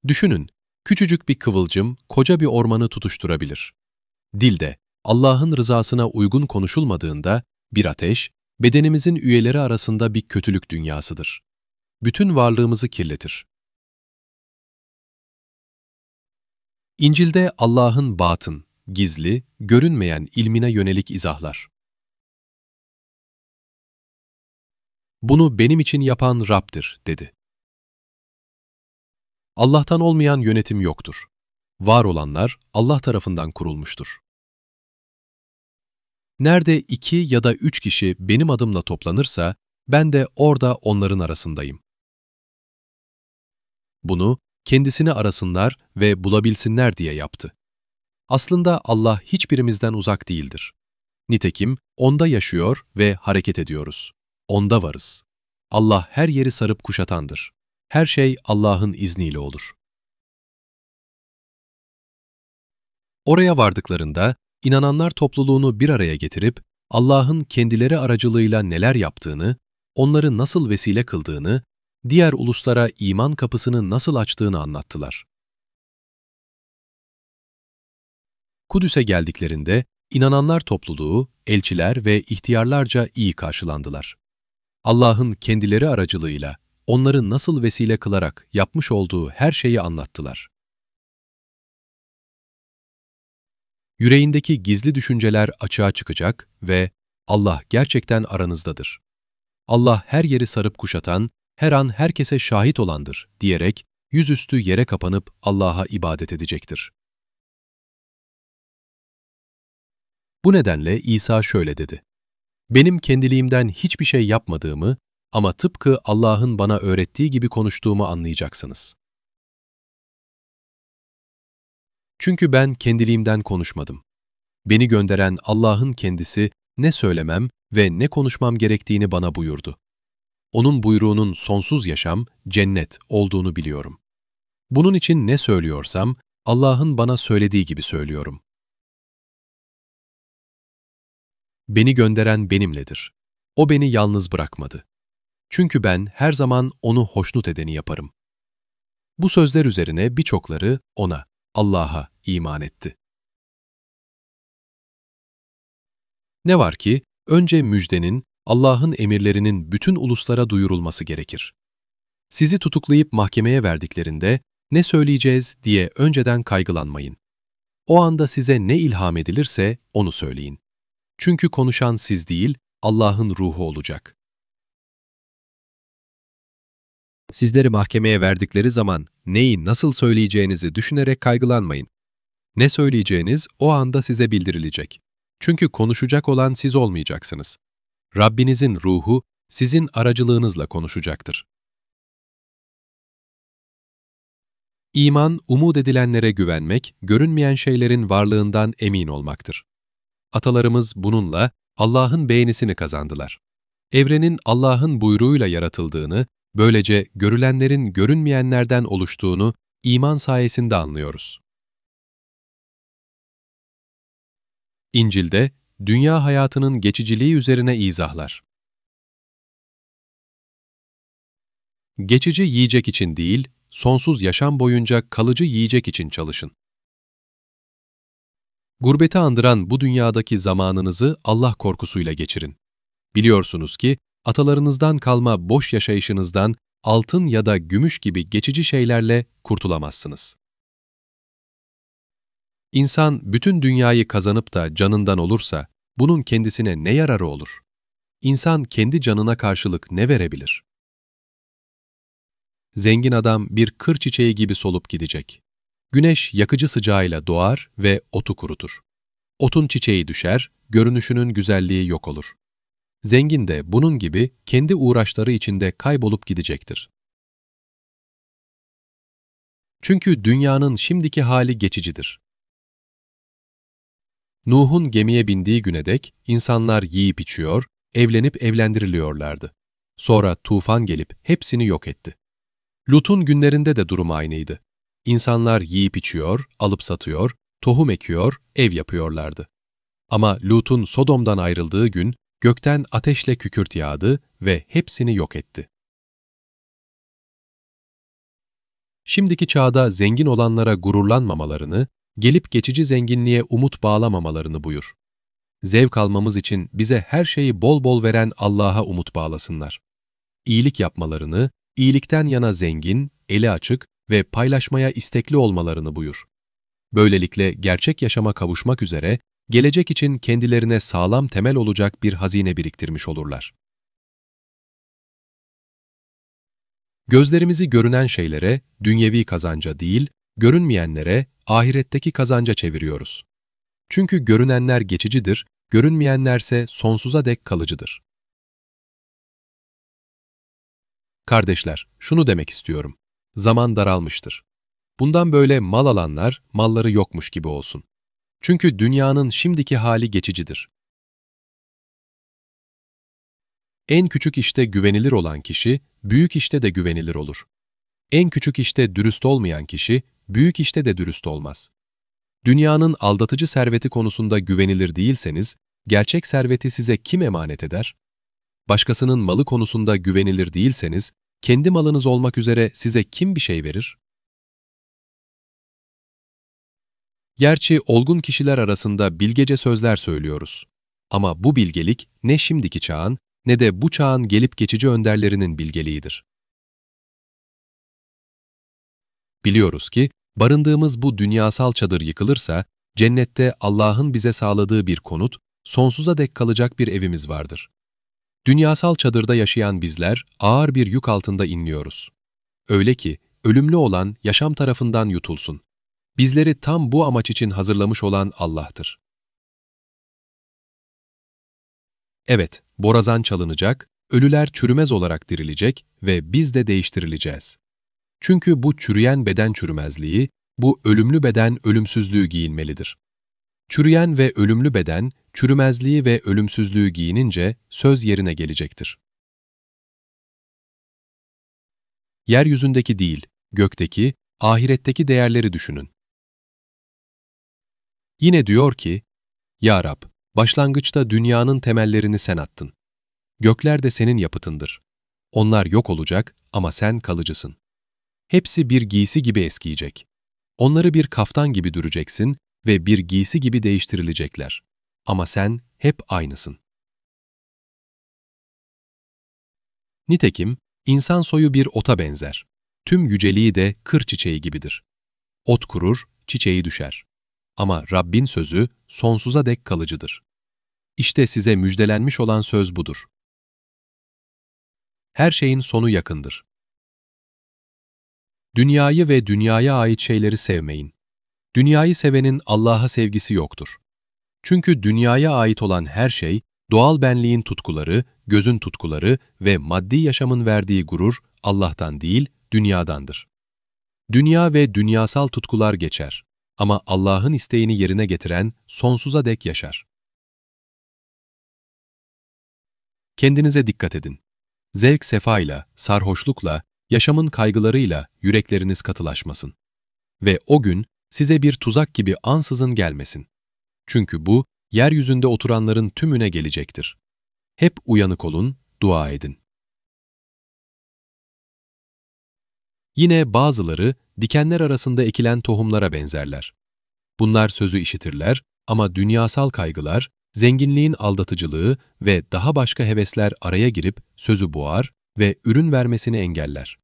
Düşünün, küçücük bir kıvılcım koca bir ormanı tutuşturabilir. Dilde, Allah'ın rızasına uygun konuşulmadığında bir ateş, bedenimizin üyeleri arasında bir kötülük dünyasıdır. Bütün varlığımızı kirletir. İncil'de Allah'ın batın, gizli, görünmeyen ilmine yönelik izahlar. Bunu benim için yapan Rab'dir, dedi. Allah'tan olmayan yönetim yoktur. Var olanlar Allah tarafından kurulmuştur. Nerede iki ya da üç kişi benim adımla toplanırsa, ben de orada onların arasındayım. Bunu kendisini arasınlar ve bulabilsinler diye yaptı. Aslında Allah hiçbirimizden uzak değildir. Nitekim O'nda yaşıyor ve hareket ediyoruz. O'nda varız. Allah her yeri sarıp kuşatandır. Her şey Allah'ın izniyle olur. Oraya vardıklarında inananlar topluluğunu bir araya getirip Allah'ın kendileri aracılığıyla neler yaptığını, onları nasıl vesile kıldığını, diğer uluslara iman kapısını nasıl açtığını anlattılar. Kudüs'e geldiklerinde inananlar topluluğu, elçiler ve ihtiyarlarca iyi karşılandılar. Allah'ın kendileri aracılığıyla onları nasıl vesile kılarak yapmış olduğu her şeyi anlattılar. Yüreğindeki gizli düşünceler açığa çıkacak ve Allah gerçekten aranızdadır. Allah her yeri sarıp kuşatan, her an herkese şahit olandır diyerek yüzüstü yere kapanıp Allah'a ibadet edecektir. Bu nedenle İsa şöyle dedi. Benim kendiliğimden hiçbir şey yapmadığımı ama tıpkı Allah'ın bana öğrettiği gibi konuştuğumu anlayacaksınız. Çünkü ben kendiliğimden konuşmadım. Beni gönderen Allah'ın kendisi ne söylemem ve ne konuşmam gerektiğini bana buyurdu. Onun buyruğunun sonsuz yaşam, cennet olduğunu biliyorum. Bunun için ne söylüyorsam, Allah'ın bana söylediği gibi söylüyorum. Beni gönderen benimledir. O beni yalnız bırakmadı. Çünkü ben her zaman onu hoşnut edeni yaparım. Bu sözler üzerine birçokları ona, Allah'a iman etti. Ne var ki, önce müjdenin, Allah'ın emirlerinin bütün uluslara duyurulması gerekir. Sizi tutuklayıp mahkemeye verdiklerinde, ne söyleyeceğiz diye önceden kaygılanmayın. O anda size ne ilham edilirse onu söyleyin. Çünkü konuşan siz değil, Allah'ın ruhu olacak. Sizleri mahkemeye verdikleri zaman neyi nasıl söyleyeceğinizi düşünerek kaygılanmayın. Ne söyleyeceğiniz o anda size bildirilecek. Çünkü konuşacak olan siz olmayacaksınız. Rabbinizin ruhu sizin aracılığınızla konuşacaktır. İman, umut edilenlere güvenmek, görünmeyen şeylerin varlığından emin olmaktır. Atalarımız bununla Allah'ın beğenisini kazandılar. Evrenin Allah'ın buyruğuyla yaratıldığını, böylece görülenlerin görünmeyenlerden oluştuğunu iman sayesinde anlıyoruz. İncil'de dünya hayatının geçiciliği üzerine izahlar. Geçici yiyecek için değil, sonsuz yaşam boyunca kalıcı yiyecek için çalışın. Gurbeti andıran bu dünyadaki zamanınızı Allah korkusuyla geçirin. Biliyorsunuz ki atalarınızdan kalma boş yaşayışınızdan altın ya da gümüş gibi geçici şeylerle kurtulamazsınız. İnsan bütün dünyayı kazanıp da canından olursa bunun kendisine ne yararı olur? İnsan kendi canına karşılık ne verebilir? Zengin adam bir kır çiçeği gibi solup gidecek. Güneş yakıcı sıcağıyla doğar ve otu kurutur. Otun çiçeği düşer, görünüşünün güzelliği yok olur. Zengin de bunun gibi kendi uğraşları içinde kaybolup gidecektir. Çünkü dünyanın şimdiki hali geçicidir. Nuh'un gemiye bindiği güne dek insanlar yiyip içiyor, evlenip evlendiriliyorlardı. Sonra tufan gelip hepsini yok etti. Lut'un günlerinde de durum aynıydı. İnsanlar yiyip içiyor, alıp satıyor, tohum ekiyor, ev yapıyorlardı. Ama Lut'un Sodom'dan ayrıldığı gün gökten ateşle kükürt yağdı ve hepsini yok etti. Şimdiki çağda zengin olanlara gururlanmamalarını, gelip geçici zenginliğe umut bağlamamalarını buyur. Zevk almamız için bize her şeyi bol bol veren Allah'a umut bağlasınlar. İyilik yapmalarını, iyilikten yana zengin, eli açık ve paylaşmaya istekli olmalarını buyur. Böylelikle gerçek yaşama kavuşmak üzere gelecek için kendilerine sağlam temel olacak bir hazine biriktirmiş olurlar. Gözlerimizi görünen şeylere, dünyevi kazanca değil, görünmeyenlere, ahiretteki kazanca çeviriyoruz. Çünkü görünenler geçicidir, görünmeyenlerse sonsuza dek kalıcıdır. Kardeşler, şunu demek istiyorum. Zaman daralmıştır. Bundan böyle mal alanlar, malları yokmuş gibi olsun. Çünkü dünyanın şimdiki hali geçicidir. En küçük işte güvenilir olan kişi, büyük işte de güvenilir olur. En küçük işte dürüst olmayan kişi, büyük işte de dürüst olmaz. Dünyanın aldatıcı serveti konusunda güvenilir değilseniz, gerçek serveti size kim emanet eder? Başkasının malı konusunda güvenilir değilseniz, kendi malınız olmak üzere size kim bir şey verir? Gerçi olgun kişiler arasında bilgece sözler söylüyoruz. Ama bu bilgelik ne şimdiki çağın ne de bu çağın gelip geçici önderlerinin bilgeliğidir. Biliyoruz ki barındığımız bu dünyasal çadır yıkılırsa cennette Allah'ın bize sağladığı bir konut, sonsuza dek kalacak bir evimiz vardır. Dünyasal çadırda yaşayan bizler ağır bir yük altında inliyoruz. Öyle ki ölümlü olan yaşam tarafından yutulsun. Bizleri tam bu amaç için hazırlamış olan Allah'tır. Evet, borazan çalınacak, ölüler çürümez olarak dirilecek ve biz de değiştirileceğiz. Çünkü bu çürüyen beden çürümezliği, bu ölümlü beden ölümsüzlüğü giyinmelidir. Çürüyen ve ölümlü beden, çürümezliği ve ölümsüzlüğü giyinince söz yerine gelecektir. Yeryüzündeki değil, gökteki, ahiretteki değerleri düşünün. Yine diyor ki, Ya Rab, başlangıçta dünyanın temellerini sen attın. Gökler de senin yapıtındır. Onlar yok olacak ama sen kalıcısın. Hepsi bir giysi gibi eskiyecek. Onları bir kaftan gibi düreceksin ve bir giysi gibi değiştirilecekler. Ama sen hep aynısın. Nitekim, insan soyu bir ota benzer. Tüm yüceliği de kır çiçeği gibidir. Ot kurur, çiçeği düşer. Ama Rabbin sözü sonsuza dek kalıcıdır. İşte size müjdelenmiş olan söz budur. Her şeyin sonu yakındır. Dünyayı ve dünyaya ait şeyleri sevmeyin. Dünyayı sevenin Allah'a sevgisi yoktur. Çünkü dünyaya ait olan her şey, doğal benliğin tutkuları, gözün tutkuları ve maddi yaşamın verdiği gurur Allah'tan değil, dünyadandır. Dünya ve dünyasal tutkular geçer ama Allah'ın isteğini yerine getiren sonsuza dek yaşar. Kendinize dikkat edin. Zevk sefayla, sarhoşlukla, yaşamın kaygılarıyla yürekleriniz katılaşmasın. Ve o gün size bir tuzak gibi ansızın gelmesin. Çünkü bu, yeryüzünde oturanların tümüne gelecektir. Hep uyanık olun, dua edin. Yine bazıları dikenler arasında ekilen tohumlara benzerler. Bunlar sözü işitirler ama dünyasal kaygılar, zenginliğin aldatıcılığı ve daha başka hevesler araya girip sözü boğar ve ürün vermesini engeller.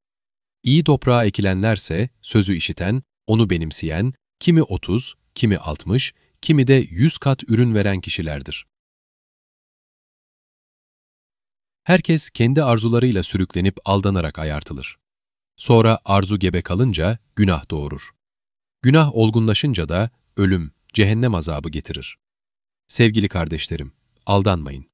İyi toprağa ekilenlerse sözü işiten, onu benimseyen, kimi 30, kimi 60, kimi de 100 kat ürün veren kişilerdir. Herkes kendi arzularıyla sürüklenip aldanarak ayartılır. Sonra arzu gebe kalınca günah doğurur. Günah olgunlaşınca da ölüm, cehennem azabı getirir. Sevgili kardeşlerim, aldanmayın.